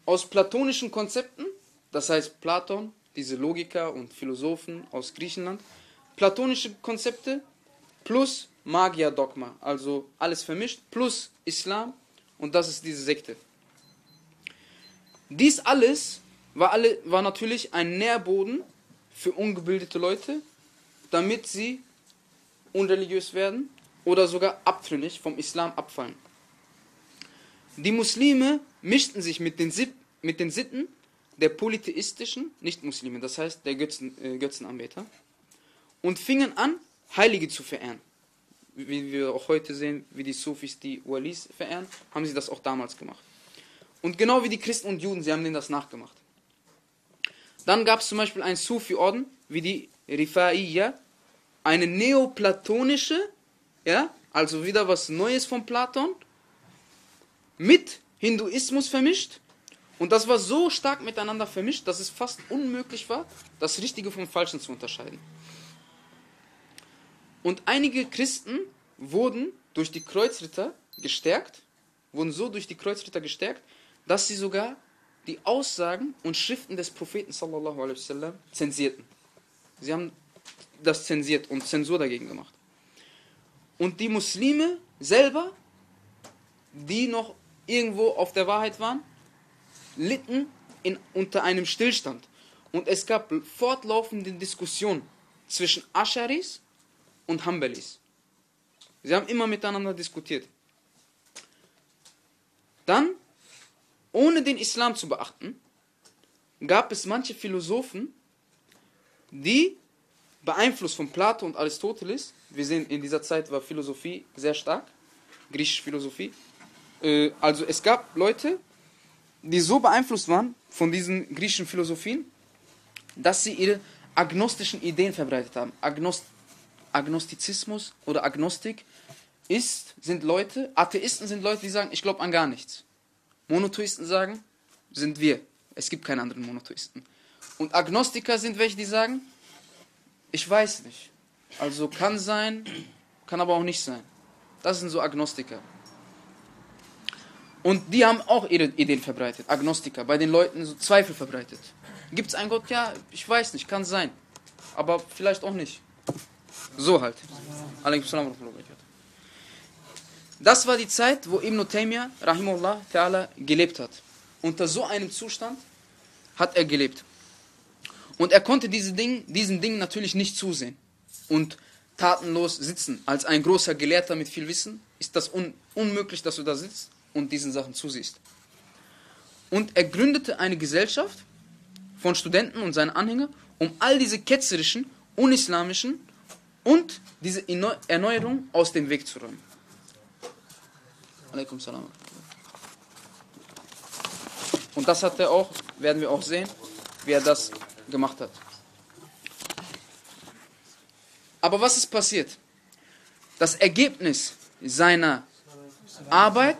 aus platonischen Konzepten, das heißt Platon, diese Logiker und Philosophen aus Griechenland, platonische Konzepte plus Magier-Dogma, also alles vermischt, plus Islam und das ist diese Sekte. Dies alles war, alle, war natürlich ein Nährboden für ungebildete Leute, damit sie unreligiös werden oder sogar abtrünnig vom Islam abfallen. Die Muslime mischten sich mit den, Sipp, mit den Sitten der polytheistischen Nicht-Muslime, das heißt der Götzen, äh, Götzenanbeter, und fingen an, Heilige zu verehren. Wie wir auch heute sehen, wie die Sufis die Walis verehren, haben sie das auch damals gemacht. Und genau wie die Christen und Juden, sie haben denen das nachgemacht. Dann gab es zum Beispiel einen Sufi-Orden, wie die Rifaiya, eine neoplatonische, ja, also wieder was Neues von Platon, mit Hinduismus vermischt Und das war so stark miteinander vermischt, dass es fast unmöglich war, das Richtige vom Falschen zu unterscheiden. Und einige Christen wurden durch die Kreuzritter gestärkt, wurden so durch die Kreuzritter gestärkt, dass sie sogar die Aussagen und Schriften des Propheten sallallahu alaihi wasallam zensierten. Sie haben das zensiert und Zensur dagegen gemacht. Und die Muslime selber, die noch irgendwo auf der Wahrheit waren, litten in, unter einem Stillstand. Und es gab fortlaufende Diskussionen zwischen Ascharis und Hanbalis. Sie haben immer miteinander diskutiert. Dann, ohne den Islam zu beachten, gab es manche Philosophen, die beeinflusst von Plato und Aristoteles, wir sehen, in dieser Zeit war Philosophie sehr stark, griechische Philosophie, äh, also es gab Leute, die so beeinflusst waren von diesen griechischen Philosophien, dass sie ihre agnostischen Ideen verbreitet haben. Agnost Agnostizismus oder Agnostik ist, sind Leute, Atheisten sind Leute, die sagen, ich glaube an gar nichts. Monotheisten sagen, sind wir. Es gibt keine anderen Monotheisten. Und Agnostiker sind welche, die sagen, ich weiß nicht. Also kann sein, kann aber auch nicht sein. Das sind so Agnostiker. Und die haben auch ihre Ideen verbreitet, Agnostiker, bei den Leuten so Zweifel verbreitet. Gibt es einen Gott? Ja, ich weiß nicht, kann sein. Aber vielleicht auch nicht. So halt. Das war die Zeit, wo Ibn Taymiyyah, rahimullah ta'ala, gelebt hat. Unter so einem Zustand hat er gelebt. Und er konnte diese Ding, diesen Dingen natürlich nicht zusehen. Und tatenlos sitzen. Als ein großer Gelehrter mit viel Wissen ist das un unmöglich, dass du da sitzt und diesen Sachen zusiehst. Und er gründete eine Gesellschaft von Studenten und seinen Anhängern, um all diese ketzerischen, unislamischen und diese Erneuerung aus dem Weg zu räumen. Alaikum salam. Und das hat er auch, werden wir auch sehen, wie er das gemacht hat. Aber was ist passiert? Das Ergebnis seiner Arbeit,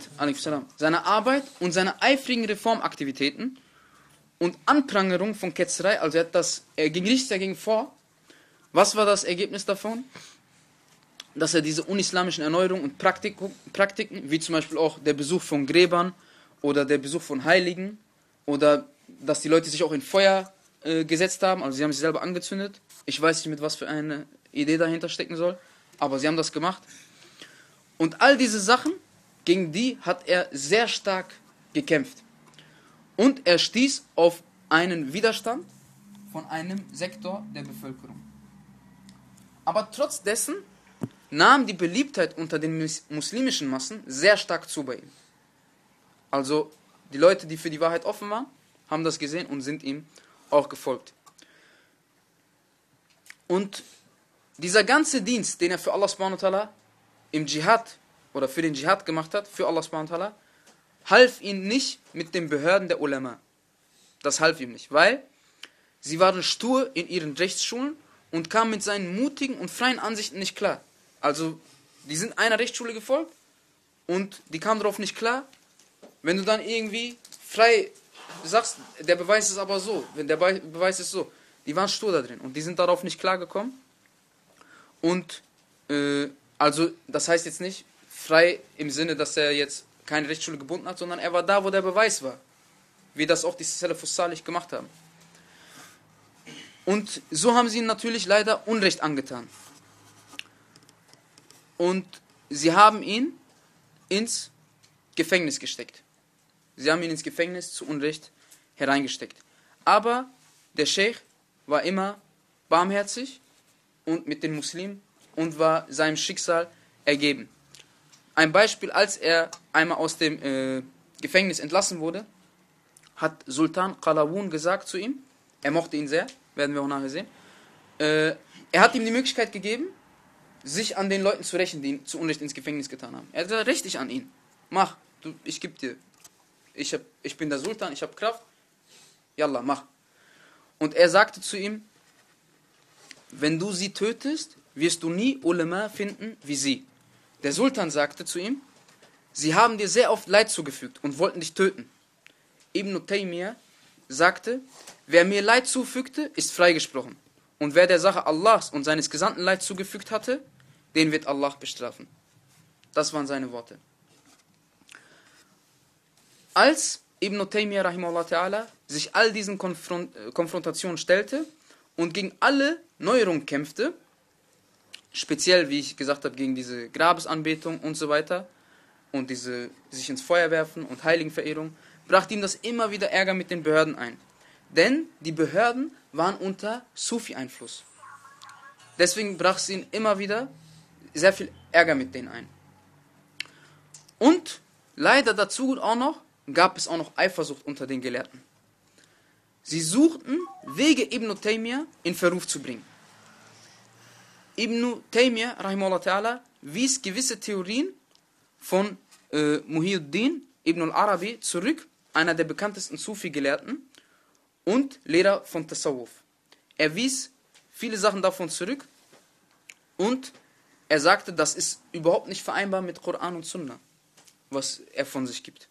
seiner Arbeit und seiner eifrigen Reformaktivitäten und Anprangerung von Ketzerei, also er hat das, er ging nichts dagegen vor. Was war das Ergebnis davon? Dass er diese unislamischen Erneuerungen und Praktiken, Praktiken, wie zum Beispiel auch der Besuch von Gräbern oder der Besuch von Heiligen oder dass die Leute sich auch in Feuer äh, gesetzt haben, also sie haben sich selber angezündet. Ich weiß nicht, mit was für eine Idee dahinter stecken soll, aber sie haben das gemacht. Und all diese Sachen, gegen die hat er sehr stark gekämpft. Und er stieß auf einen Widerstand von einem Sektor der Bevölkerung. Aber trotz dessen nahm die Beliebtheit unter den muslimischen Massen sehr stark zu bei ihm. Also die Leute, die für die Wahrheit offen waren, haben das gesehen und sind ihm auch gefolgt. Und dieser ganze Dienst, den er für Allah subhanahu wa im Dschihad oder für den Dschihad gemacht hat, für Allah subhanahu wa half ihm nicht mit den Behörden der Ulama. Das half ihm nicht, weil sie waren stur in ihren Rechtsschulen und kamen mit seinen mutigen und freien Ansichten nicht klar. Also, die sind einer Rechtsschule gefolgt und die kamen darauf nicht klar. Wenn du dann irgendwie frei sagst, der Beweis ist aber so, wenn der Beweis ist so, die waren stur da drin und die sind darauf nicht klargekommen. Und äh, also, das heißt jetzt nicht frei im Sinne, dass er jetzt keine Rechtsschule gebunden hat, sondern er war da, wo der Beweis war. Wie das auch die Salafus Salih gemacht haben. Und so haben sie ihm natürlich leider Unrecht angetan. Und sie haben ihn ins Gefängnis gesteckt. Sie haben ihn ins Gefängnis zu Unrecht hereingesteckt. Aber der Sheikh war immer barmherzig und mit den Muslimen und war seinem Schicksal ergeben. Ein Beispiel, als er einmal aus dem äh, Gefängnis entlassen wurde, hat Sultan Qalawun gesagt zu ihm, er mochte ihn sehr, werden wir auch nachher sehen, äh, er hat ihm die Möglichkeit gegeben, sich an den Leuten zu rächen, die ihn zu Unrecht ins Gefängnis getan haben. Er hat dich an ihn. Mach, du, ich gebe dir. Ich, hab, ich bin der Sultan, ich habe Kraft. Yallah, mach. Und er sagte zu ihm, wenn du sie tötest, wirst du nie Ulema finden wie sie. Der Sultan sagte zu ihm, sie haben dir sehr oft Leid zugefügt und wollten dich töten. Ibn Taymiyyah sagte, wer mir Leid zufügte, ist freigesprochen. Und wer der Sache Allahs und seines Gesandten Leid zugefügt hatte, den wird Allah bestrafen. Das waren seine Worte. Als Ibn Taymiyyah sich all diesen Konfront äh, Konfrontationen stellte und gegen alle Neuerungen kämpfte, speziell, wie ich gesagt habe, gegen diese Grabesanbetung und so weiter und diese sich ins Feuer werfen und Heiligenverehrung, brachte ihm das immer wieder Ärger mit den Behörden ein. Denn die Behörden waren unter Sufi-Einfluss. Deswegen brach es ihn immer wieder sehr viel Ärger mit denen ein. Und leider dazu auch noch gab es auch noch Eifersucht unter den Gelehrten. Sie suchten Wege Ibn Taymiyyah in Verruf zu bringen. Ibn Taymiyyah rahimahullah wies gewisse Theorien von äh, Muhyiddin Ibn al-Arabi zurück, einer der bekanntesten Sufi-Gelehrten und Lehrer von Tasawwuf. Er wies viele Sachen davon zurück und er sagte, das ist überhaupt nicht vereinbar mit Koran und Sunna, was er von sich gibt.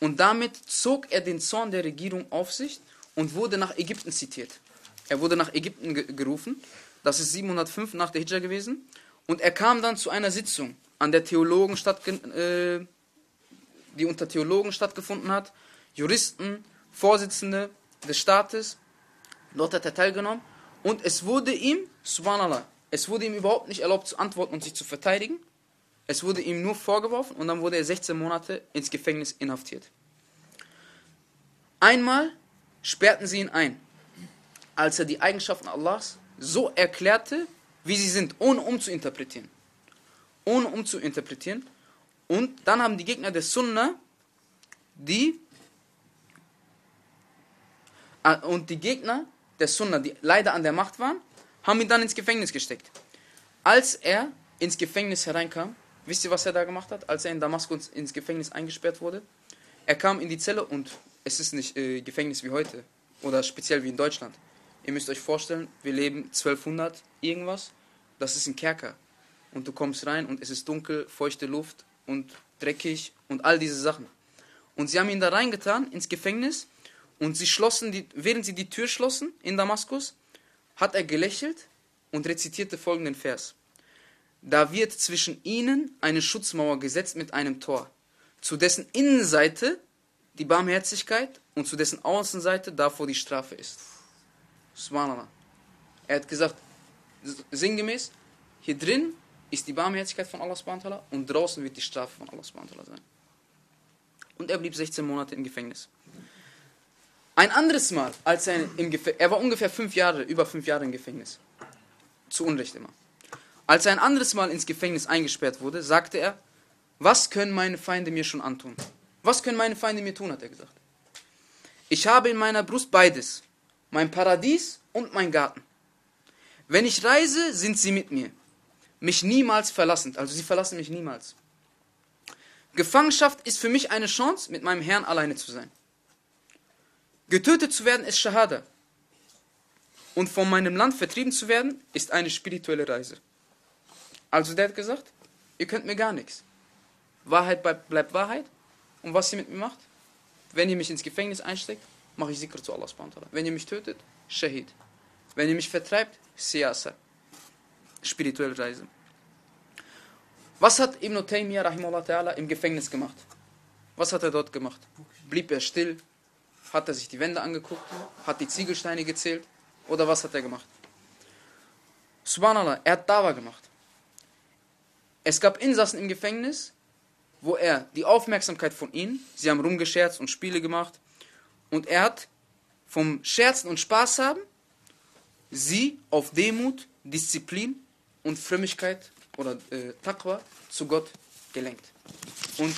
Und damit zog er den Zorn der Regierung auf sich und wurde nach Ägypten zitiert. Er wurde nach Ägypten ge gerufen. Das ist 705 nach der Hijra gewesen. Und er kam dann zu einer Sitzung, an der Theologen äh, die unter Theologen stattgefunden hat, Juristen, Vorsitzende des Staates. Dort hat er teilgenommen. Und es wurde ihm, subhanallah, es wurde ihm überhaupt nicht erlaubt zu antworten und sich zu verteidigen. Es wurde ihm nur vorgeworfen und dann wurde er 16 Monate ins Gefängnis inhaftiert. Einmal sperrten sie ihn ein, als er die Eigenschaften Allahs so erklärte, wie sie sind, ohne umzuinterpretieren. Ohne umzuinterpretieren. Und dann haben die Gegner des Sunna, die äh, und die Gegner des Sunna, die leider an der Macht waren, haben ihn dann ins Gefängnis gesteckt. Als er ins Gefängnis hereinkam, Wisst ihr, was er da gemacht hat, als er in Damaskus ins Gefängnis eingesperrt wurde? Er kam in die Zelle und es ist nicht äh, Gefängnis wie heute oder speziell wie in Deutschland. Ihr müsst euch vorstellen, wir leben 1200 irgendwas, das ist ein Kerker. Und du kommst rein und es ist dunkel, feuchte Luft und dreckig und all diese Sachen. Und sie haben ihn da reingetan ins Gefängnis und sie schlossen, die, während sie die Tür schlossen in Damaskus, hat er gelächelt und rezitierte folgenden Vers. Da wird zwischen ihnen eine Schutzmauer gesetzt mit einem Tor, zu dessen Innenseite die Barmherzigkeit und zu dessen Außenseite davor die Strafe ist. Subhanallah. Er hat gesagt, sinngemäß, hier drin ist die Barmherzigkeit von Allah subhanahu und draußen wird die Strafe von Allah subhanahu sein. Und er blieb 16 Monate im Gefängnis. Ein anderes Mal, als er im Gefängnis, er war ungefähr fünf Jahre, über fünf Jahre im Gefängnis. Zu Unrecht immer. Als er ein anderes Mal ins Gefängnis eingesperrt wurde, sagte er, was können meine Feinde mir schon antun? Was können meine Feinde mir tun, hat er gesagt. Ich habe in meiner Brust beides, mein Paradies und mein Garten. Wenn ich reise, sind sie mit mir, mich niemals verlassend, also sie verlassen mich niemals. Gefangenschaft ist für mich eine Chance, mit meinem Herrn alleine zu sein. Getötet zu werden ist Shahada. Und von meinem Land vertrieben zu werden, ist eine spirituelle Reise. Also der hat gesagt, ihr könnt mir gar nichts. Wahrheit bleibt Wahrheit. Und was ihr mit mir macht? Wenn ihr mich ins Gefängnis einsteckt, mache ich Sikr zu Allah Wenn ihr mich tötet, Shahid. Wenn ihr mich vertreibt, Siyasa. Spirituelle Reise. Was hat Ibn Taymiyyah im Gefängnis gemacht? Was hat er dort gemacht? Blieb er still? Hat er sich die Wände angeguckt? Hat die Ziegelsteine gezählt? Oder was hat er gemacht? Subhanallah, er hat Dawa gemacht. Es gab Insassen im Gefängnis, wo er die Aufmerksamkeit von ihnen, sie haben rumgescherzt und Spiele gemacht, und er hat vom Scherzen und Spaß haben sie auf Demut, Disziplin und Frömmigkeit oder äh, Taqwa zu Gott gelenkt. Und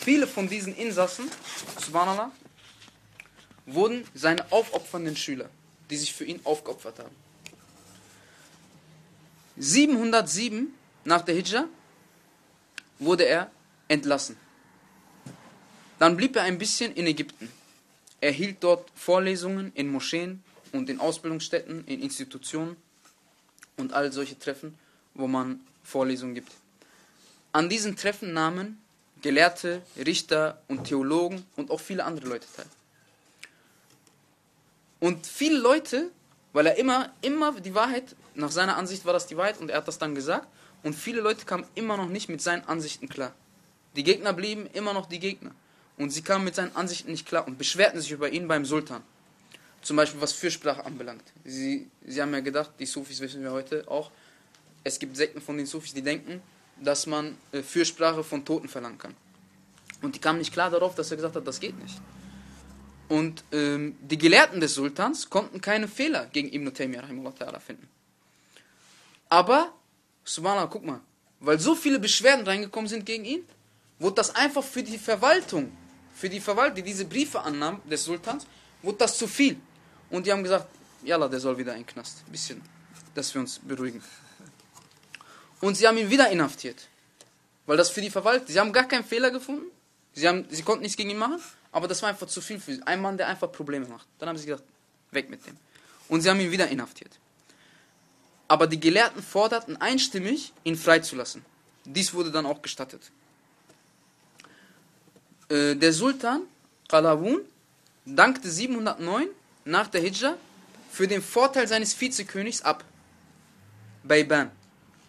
viele von diesen Insassen, subhanallah, wurden seine aufopfernden Schüler, die sich für ihn aufgeopfert haben. 707 nach der Hijra wurde er entlassen. Dann blieb er ein bisschen in Ägypten. Er hielt dort Vorlesungen in Moscheen und in Ausbildungsstätten, in Institutionen und all solche Treffen, wo man Vorlesungen gibt. An diesen Treffen nahmen Gelehrte, Richter und Theologen und auch viele andere Leute teil. Und viele Leute, weil er immer, immer die Wahrheit, nach seiner Ansicht war das die Wahrheit und er hat das dann gesagt, und viele Leute kamen immer noch nicht mit seinen Ansichten klar. Die Gegner blieben immer noch die Gegner. Und sie kamen mit seinen Ansichten nicht klar und beschwerten sich über ihn beim Sultan. Zum Beispiel was Fürsprache anbelangt. Sie, sie haben ja gedacht, die Sufis wissen wir heute auch, es gibt Sekten von den Sufis, die denken, dass man äh, Fürsprache von Toten verlangen kann. Und die kamen nicht klar darauf, dass er gesagt hat, das geht nicht. Und ähm, die Gelehrten des Sultans konnten keine Fehler gegen Ibn Taymiyyah finden. Aber, subhanallah, guck mal, weil so viele Beschwerden reingekommen sind gegen ihn, wurde das einfach für die Verwaltung, für die Verwaltung, die diese Briefe annahm des Sultans, wurde das zu viel. Und die haben gesagt, Yalla, der soll wieder in den Knast. Ein bisschen, dass wir uns beruhigen. Und sie haben ihn wieder inhaftiert. Weil das für die Verwaltung, sie haben gar keinen Fehler gefunden. Sie, haben, sie konnten nichts gegen ihn machen, aber das war einfach zu viel für sie. Ein Mann, der einfach Probleme macht. Dann haben sie gesagt, weg mit dem. Und sie haben ihn wieder inhaftiert. Aber die Gelehrten forderten einstimmig, ihn freizulassen. Dies wurde dann auch gestattet. Äh, der Sultan Qalawun dankte 709 nach der Hijra für den Vorteil seines Vizekönigs ab. Bayban.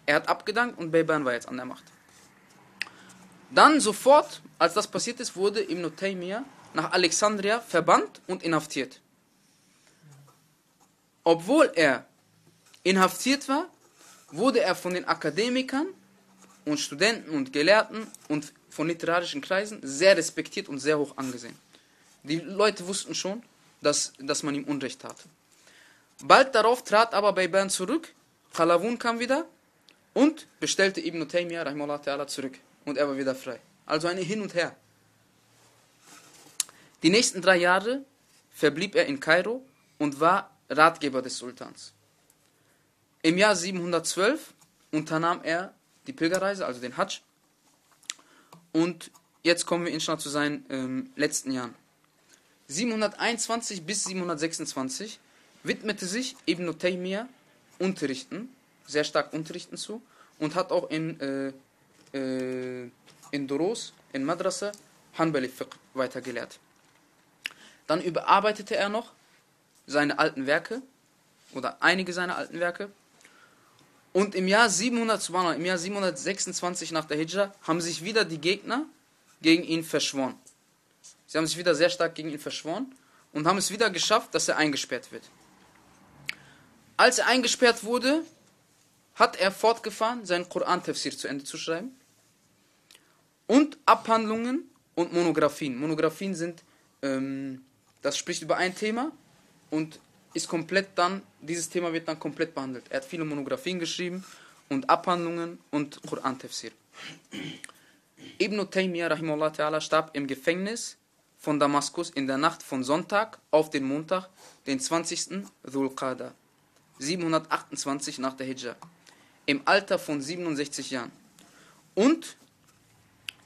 Er hat abgedankt und Bayban war jetzt an der Macht. Dann sofort, als das passiert ist, wurde Ibn Taymiyyah nach Alexandria verbannt und inhaftiert. Obwohl er inhaftiert war, wurde er von den Akademikern und Studenten und Gelehrten und von literarischen Kreisen sehr respektiert und sehr hoch angesehen. Die Leute wussten schon, dass, dass man ihm Unrecht tat. Bald darauf trat aber Bayban zurück, Qalawun kam wieder und bestellte Ibn Taymiyyah zurück und er war wieder frei. Also eine Hin und Her. Die nächsten drei Jahre verblieb er in Kairo und war Ratgeber des Sultans. Im Jahr 712 unternahm er die Pilgerreise, also den Hajj. Und jetzt kommen wir inshallah zu seinen ähm, letzten Jahren. 721 bis 726 widmete sich Ibn Taymiyyah Unterrichten, sehr stark Unterrichten zu und hat auch in, äh, in Duros, in Madrasa, Hanbali Fiqh weitergelehrt. Dann überarbeitete er noch seine alten Werke oder einige seiner alten Werke. Und im Jahr 700, im Jahr 726 nach der Hijra haben sich wieder die Gegner gegen ihn verschworen. Sie haben sich wieder sehr stark gegen ihn verschworen und haben es wieder geschafft, dass er eingesperrt wird. Als er eingesperrt wurde, hat er fortgefahren, seinen Koran-Tafsir zu Ende zu schreiben und Abhandlungen und Monographien. Monographien sind, ähm, das spricht über ein Thema und ist komplett dann, dieses Thema wird dann komplett behandelt. Er hat viele Monographien geschrieben und Abhandlungen und Koran-Tafsir. Ibn Taymiyyah rahimahullah ta'ala starb im Gefängnis von Damaskus in der Nacht von Sonntag auf den Montag, den 20. Dhul Qada, 728 nach der Hijra, im Alter von 67 Jahren. Und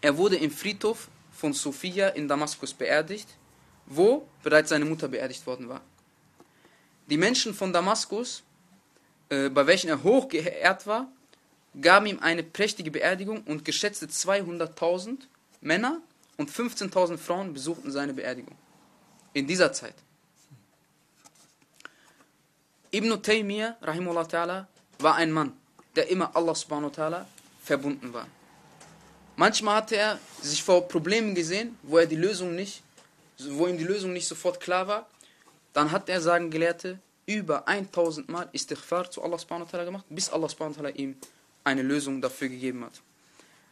er wurde im Friedhof von Sophia in Damaskus beerdigt, wo bereits seine Mutter beerdigt worden war. Die Menschen von Damaskus, äh, bei welchen er hoch geehrt war, gaben ihm eine prächtige Beerdigung und geschätzte 200.000 Männer und 15.000 Frauen besuchten seine Beerdigung. In dieser Zeit. Ibn Taymiyyah, rahimullah ta'ala, war ein Mann, der immer Allah subhanahu ta'ala verbunden war. Manchmal hatte er sich vor Problemen gesehen, wo er die Lösung nicht, wo ihm die Lösung nicht sofort klar war. Dann hat er, sagen Gelehrte, über 1000 Mal Istighfar zu Allah subhanahu wa ta'ala gemacht, bis Allah subhanahu wa ta'ala ihm eine Lösung dafür gegeben hat.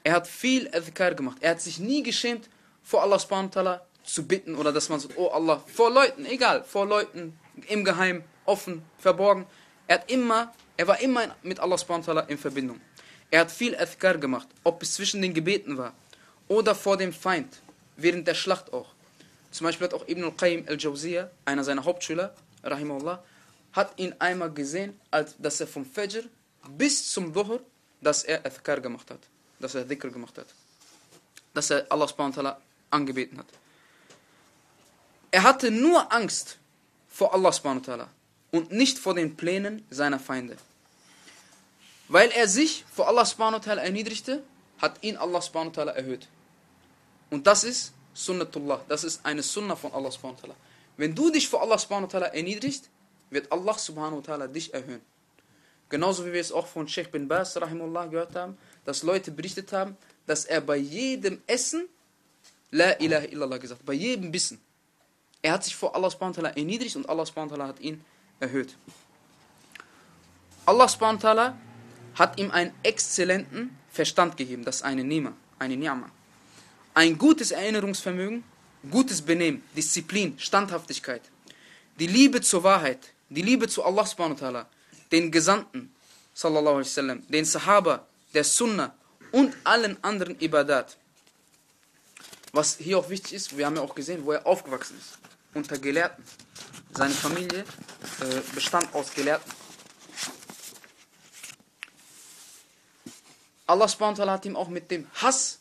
Er hat viel Adhkar gemacht. Er hat sich nie geschämt, vor Allah subhanahu wa ta'ala zu bitten oder dass man sagt, oh Allah, vor Leuten, egal, vor Leuten, im Geheim, offen, verborgen. Er hat immer, er war immer mit Allah subhanahu wa ta'ala in Verbindung. Er hat viel Adhkar gemacht, ob es zwischen den Gebeten war oder vor dem Feind, während der Schlacht auch. Zum Beispiel hat auch Ibn al-Qayyim al-Jawziyah, einer seiner Hauptschüler, rahimahullah, hat ihn einmal gesehen, als dass er vom Fajr bis zum Dhuhr, dass er Adhkar gemacht hat dass er Dhikr gemacht hat. Dass er Allah angebeten hat. Er hatte nur Angst vor Allah und nicht vor den Plänen seiner Feinde. Weil er sich vor Allah subhanahu erniedrigte, hat ihn Allah subhanahu erhöht. Und das ist Sunnatullah. Das ist eine Sunnah von Allah subhanahu wa ta'ala. Wenn du dich vor Allah subhanahu wa ta'ala erniedrigst, wird Allah subhanahu wa ta'ala dich erhöhen. Genauso wie wir es auch von Sheikh bin Bas rahimullah gehört haben, dass Leute berichtet haben, dass er bei jedem Essen La ilaha illallah gesagt, bei jedem Bissen. Er hat sich vor Allah subhanahu wa ta'ala erniedrigt und Allah subhanahu wa ta'ala hat ihn erhöht. Allah subhanahu wa ta'ala hat ihm einen exzellenten Verstand gegeben, das ist eine Nima, eine Ni'ma. Ein gutes Erinnerungsvermögen, gutes Benehmen, Disziplin, Standhaftigkeit, die Liebe zur Wahrheit, die Liebe zu Allah subhanahu wa ta'ala, den Gesandten, sallallahu alaihi wasallam, den Sahaba, der Sunnah und allen anderen Ibadat. Was hier auch wichtig ist, wir haben ja auch gesehen, wo er aufgewachsen ist, unter Gelehrten. Seine Familie äh, bestand aus Gelehrten. Allah ta'ala hat ihm auch mit dem Hass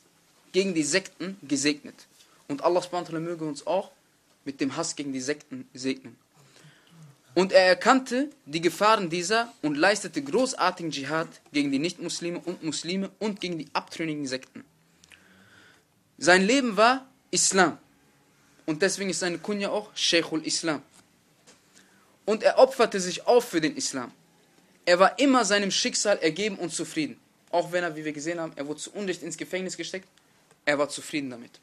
gegen die Sekten gesegnet. Und Allah ta'ala möge uns auch mit dem Hass gegen die Sekten segnen. Und er erkannte die Gefahren dieser und leistete großartigen Dschihad gegen die Nichtmuslime und Muslime und gegen die abtrünnigen Sekten. Sein Leben war Islam. Und deswegen ist seine Kunja auch Sheikhul Islam. Und er opferte sich auf für den Islam. Er war immer seinem Schicksal ergeben und zufrieden. Auch wenn er, wie wir gesehen haben, er wurde zu Unrecht ins Gefängnis gesteckt, er war zufrieden damit.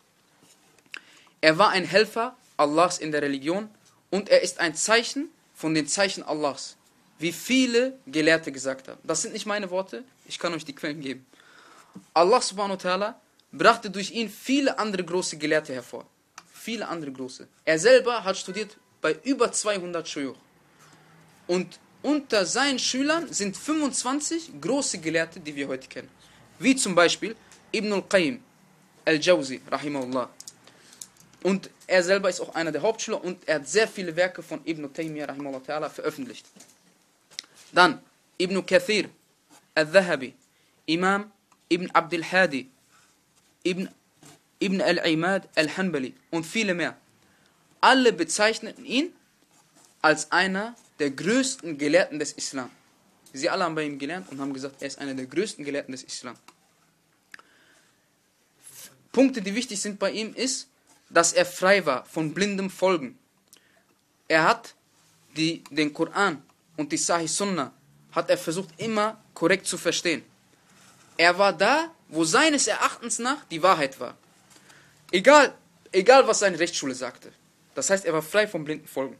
Er war ein Helfer Allahs in der Religion und er ist ein Zeichen von den Zeichen Allahs, wie viele Gelehrte gesagt haben. Das sind nicht meine Worte, ich kann euch die Quellen geben. Allah subhanahu wa ta'ala brachte durch ihn viele andere große Gelehrte hervor. Viele andere große. Er selber hat studiert bei über 200 Schuyuch. Und unter seinen Schülern sind 25 große Gelehrte, die wir heute kennen. Wie zum Beispiel Ibn al-Qayyim al-Jawzi, rahimahullah. Und er selber ist auch einer der Hauptschüler und er hat sehr viele Werke von Ibn Taymiyyah, rahimahullah ta'ala, veröffentlicht. Dann Ibn Kathir al-Dhahabi, Imam Ibn Abdul Hadi, Ibn, Ibn al-Imad al-Hanbali und viele mehr. Alle bezeichneten ihn als einer der größten Gelehrten des Islam. Sie alle haben bei ihm gelernt und haben gesagt, er ist einer der größten Gelehrten des Islam. Punkte, die wichtig sind bei ihm, ist, dass er frei war von blindem Folgen. Er hat die, den Koran und die Sahih Sunnah hat er versucht immer korrekt zu verstehen. Er war da, wo seines Erachtens nach die Wahrheit war. Egal, egal was seine Rechtsschule sagte. Das heißt, er war frei von blinden Folgen.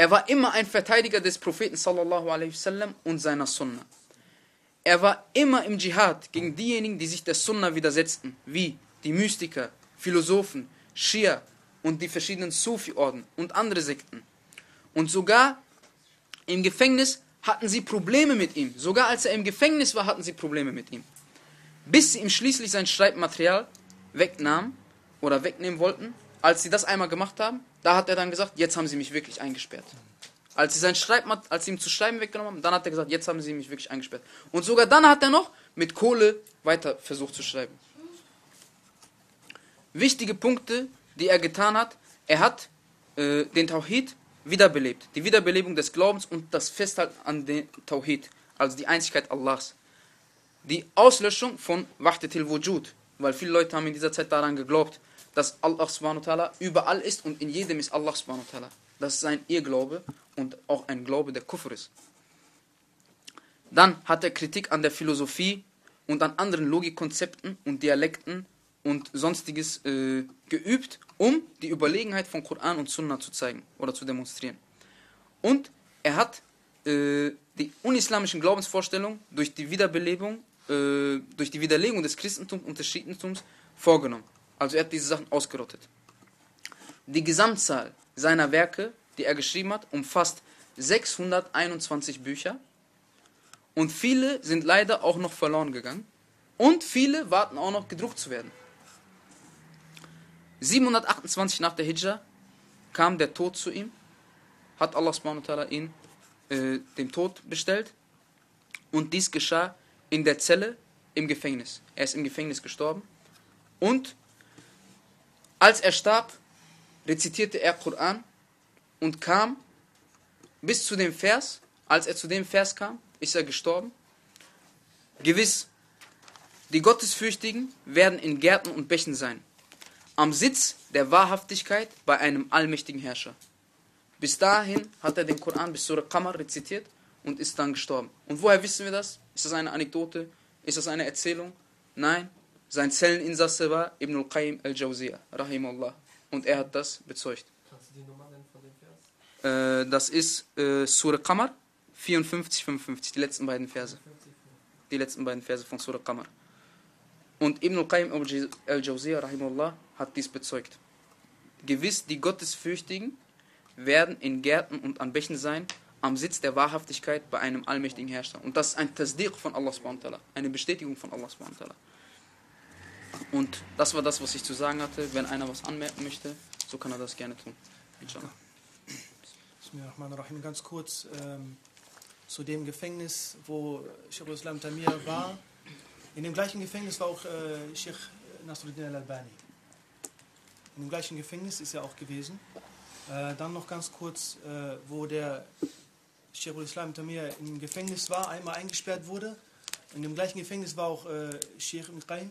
Er war immer ein Verteidiger des Propheten sallallahu alaihi wasallam und seiner Sunna. Er war immer im Dschihad gegen diejenigen, die sich der Sunna widersetzten, wie die Mystiker, Philosophen, Schia und die verschiedenen Sufi-Orden und andere Sekten. Und sogar im Gefängnis hatten sie Probleme mit ihm. Sogar als er im Gefängnis war, hatten sie Probleme mit ihm. Bis sie ihm schließlich sein Schreibmaterial wegnahmen oder wegnehmen wollten. Als sie das einmal gemacht haben, da hat er dann gesagt, jetzt haben sie mich wirklich eingesperrt. Als sie sein Schreibmat als sie ihm zu schreiben weggenommen haben, dann hat er gesagt, jetzt haben sie mich wirklich eingesperrt. Und sogar dann hat er noch mit Kohle weiter versucht zu schreiben. Wichtige Punkte, die er getan hat, er hat äh, den Tawhid wiederbelebt. Die Wiederbelebung des Glaubens und das Festhalten an den Tawhid, also die Einzigkeit Allahs. Die Auslöschung von Wahdatil Wujud, weil viele Leute haben in dieser Zeit daran geglaubt, dass Allah subhanahu wa überall ist und in jedem ist Allah subhanahu wa. Das ist ein Irrglaube und auch ein Glaube, der Kufr ist. Dann hat er Kritik an der Philosophie und an anderen Logikkonzepten und Dialekten und sonstiges äh, geübt, um die Überlegenheit von Koran und Sunna zu zeigen oder zu demonstrieren. Und er hat äh, die unislamischen Glaubensvorstellungen durch die Wiederbelebung, äh, durch die Widerlegung des Christentums und des Schiitentums vorgenommen. Also er hat diese Sachen ausgerottet. Die Gesamtzahl seiner Werke, die er geschrieben hat, umfasst 621 Bücher und viele sind leider auch noch verloren gegangen und viele warten auch noch gedruckt zu werden. 728 nach der Hijra kam der Tod zu ihm, hat Allah subhanahu ihn äh, dem Tod bestellt und dies geschah in der Zelle im Gefängnis. Er ist im Gefängnis gestorben und als er starb, rezitierte er Koran und kam bis zu dem Vers, als er zu dem Vers kam, ist er gestorben. Gewiss, Die Gottesfürchtigen werden in Gärten und Bächen sein, am Sitz der Wahrhaftigkeit bei einem allmächtigen Herrscher. Bis dahin hat er den Koran bis Surah Qamar rezitiert und ist dann gestorben. Und woher wissen wir das? Ist das eine Anekdote? Ist das eine Erzählung? Nein. Sein Zelleninsasse war Ibn al-Qayyim al-Jawziyah, rahimahullah. Und er hat das bezeugt. Kannst du die Nummer nennen von dem Vers? Äh, das ist äh, Surah Qamar 54, 55, die letzten beiden Verse. 50. Die letzten beiden Verse von Surah Qamar. Und Ibn al-Qayyim al-Jawziyah, rahimahullah, hat dies bezeugt. Gewiss, die Gottesfürchtigen werden in Gärten und an Bächen sein, am Sitz der Wahrhaftigkeit bei einem allmächtigen Herrscher. Und das ist ein Tasdiq von Allah subhanahu wa ta'ala, eine Bestätigung von Allah subhanahu wa ta'ala. Und das war das, was ich zu sagen hatte. Wenn einer was anmerken möchte, so kann er das gerne tun. Inshallah. Bismillahirrahmanirrahim. Ganz kurz ähm, zu dem Gefängnis, wo Sheikh Islam Tamir war. In dem gleichen Gefängnis war auch äh, Sheikh Nasruddin al-Albani. In dem gleichen Gefängnis ist er auch gewesen. Äh, dann noch ganz kurz, äh, wo der Sheikh Islam Tamir im Gefängnis war, einmal eingesperrt wurde. In dem gleichen Gefängnis war auch äh, Sheikh Ibn.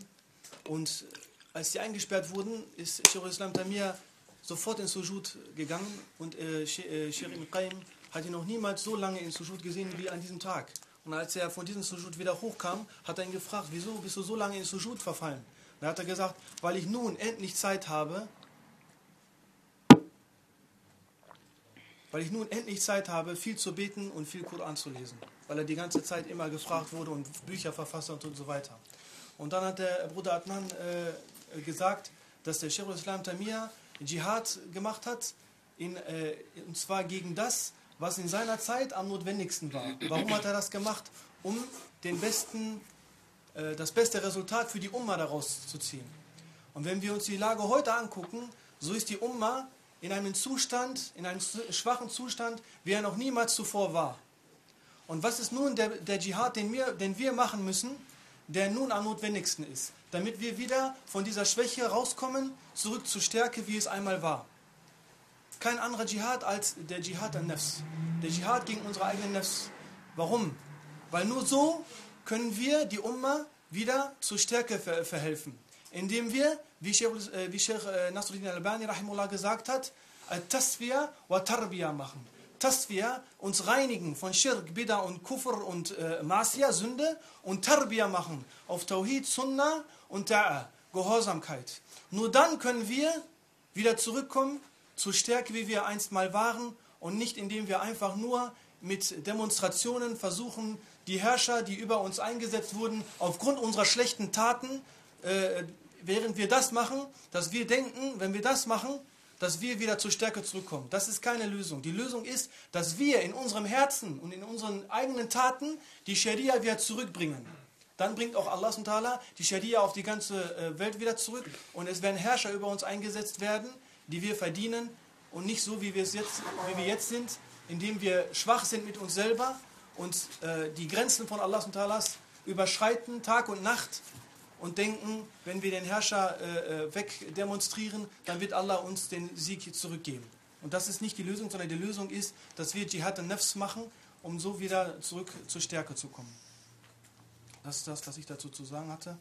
Und als sie eingesperrt wurden, ist Sheikh Islam Tamir sofort in Sujud gegangen und äh, äh, Sheikh Qayyim hat ihn noch niemals so lange in Sujud gesehen wie an diesem Tag. Und als er von diesem Sujud wieder hochkam, hat er ihn gefragt, wieso bist du so lange in Sujud verfallen? Da hat er gesagt, weil ich nun endlich Zeit habe, weil ich nun endlich Zeit habe, viel zu beten und viel Koran zu lesen. Weil er die ganze Zeit immer gefragt wurde und Bücher verfasst hat und so weiter. Und dann hat der Bruder Adnan äh, gesagt, dass der Sheikh Islam Tamir Dschihad gemacht hat, in, äh, und zwar gegen das, was in seiner Zeit am notwendigsten war. Warum hat er das gemacht? Um den besten, äh, das beste Resultat für die Umma daraus zu ziehen. Und wenn wir uns die Lage heute angucken, so ist die Umma in einem Zustand, in einem schwachen Zustand, wie er noch niemals zuvor war. Und was ist nun der, der Dschihad, den wir, den wir machen müssen, der nun am notwendigsten ist, damit wir wieder von dieser Schwäche rauskommen, zurück zur Stärke, wie es einmal war. Kein anderer Dschihad als der Dschihad an Nafs. Der Dschihad gegen unsere eigenen Nafs. Warum? Weil nur so können wir die Umma wieder zur Stärke ver verhelfen. Indem wir, wie Sheikh, äh, wie Sheikh äh, Nasruddin rahimullah gesagt hat, Tasfiyah wa Tarbiyah machen. Tasfiyah, uns reinigen von Schirk, Bida und Kufr und äh, Masya, Sünde und Tarbiyah machen auf Tawhid, Sunnah und Da'a, Gehorsamkeit. Nur dann können wir wieder zurückkommen zur Stärke, wie wir einst mal waren und nicht indem wir einfach nur mit Demonstrationen versuchen, die Herrscher, die über uns eingesetzt wurden, aufgrund unserer schlechten Taten, äh, während wir das machen, dass wir denken, wenn wir das machen, dass wir wieder zur Stärke zurückkommen. Das ist keine Lösung. Die Lösung ist, dass wir in unserem Herzen und in unseren eigenen Taten die Scharia wieder zurückbringen. Dann bringt auch Allah ta'ala die Scharia auf die ganze äh, Welt wieder zurück und es werden Herrscher über uns eingesetzt werden, die wir verdienen und nicht so, wie wir, es jetzt, wie wir jetzt sind, indem wir schwach sind mit uns selber und äh, die Grenzen von Allah ta'ala überschreiten Tag und Nacht und denken, wenn wir den Herrscher äh, äh, wegdemonstrieren, dann wird Allah uns den Sieg zurückgeben. Und das ist nicht die Lösung, sondern die Lösung ist, dass wir Jihad al-Nafs machen, um so wieder zurück zur Stärke zu kommen. Das ist das, was ich dazu zu sagen hatte.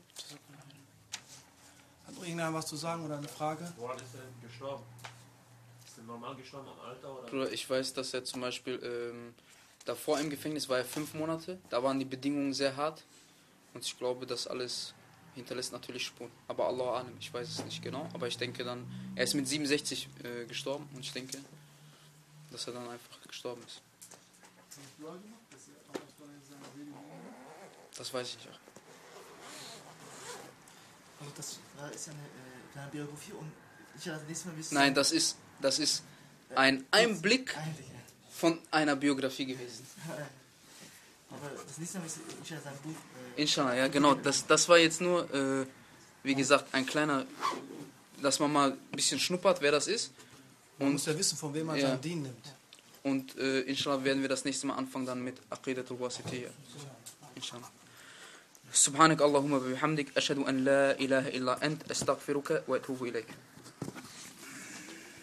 Hat noch irgendjemand was zu sagen oder eine Frage? Woran ist er denn gestorben? Ist er normal gestorben am Alter? Oder? Bruder, ich weiß, dass er zum Beispiel ähm, davor im Gefängnis war er fünf Monate. Da waren die Bedingungen sehr hart. Und ich glaube, das alles hinterlässt natürlich Spuren. Aber Allah anem, ich weiß es nicht genau. Aber ich denke dann, er ist mit 67 äh, gestorben und ich denke, dass er dann einfach gestorben ist. Das weiß ich nicht auch. Also das ist ja eine äh, kleine Biografie und ich werde das nächste Mal wissen. Nein, das ist, das ist ein Einblick von einer Biografie gewesen. Aber das nächste Mal ist ich werde sein Buch. Äh, Inshallah, ja genau. Das, das war jetzt nur, äh, wie gesagt, ein kleiner, dass man mal ein bisschen schnuppert, wer das ist. Man muss ja wissen, von wem man Ja. seinen Dien nimmt. Und äh, inshallah werden wir das nächste Mal anfangen dann mit Aqidatul Wasitiyya. Inshallah. سبحانك اللهم وبحمدك أشهد أن لا إله إلا أنت أستغفرك وأتوب إليك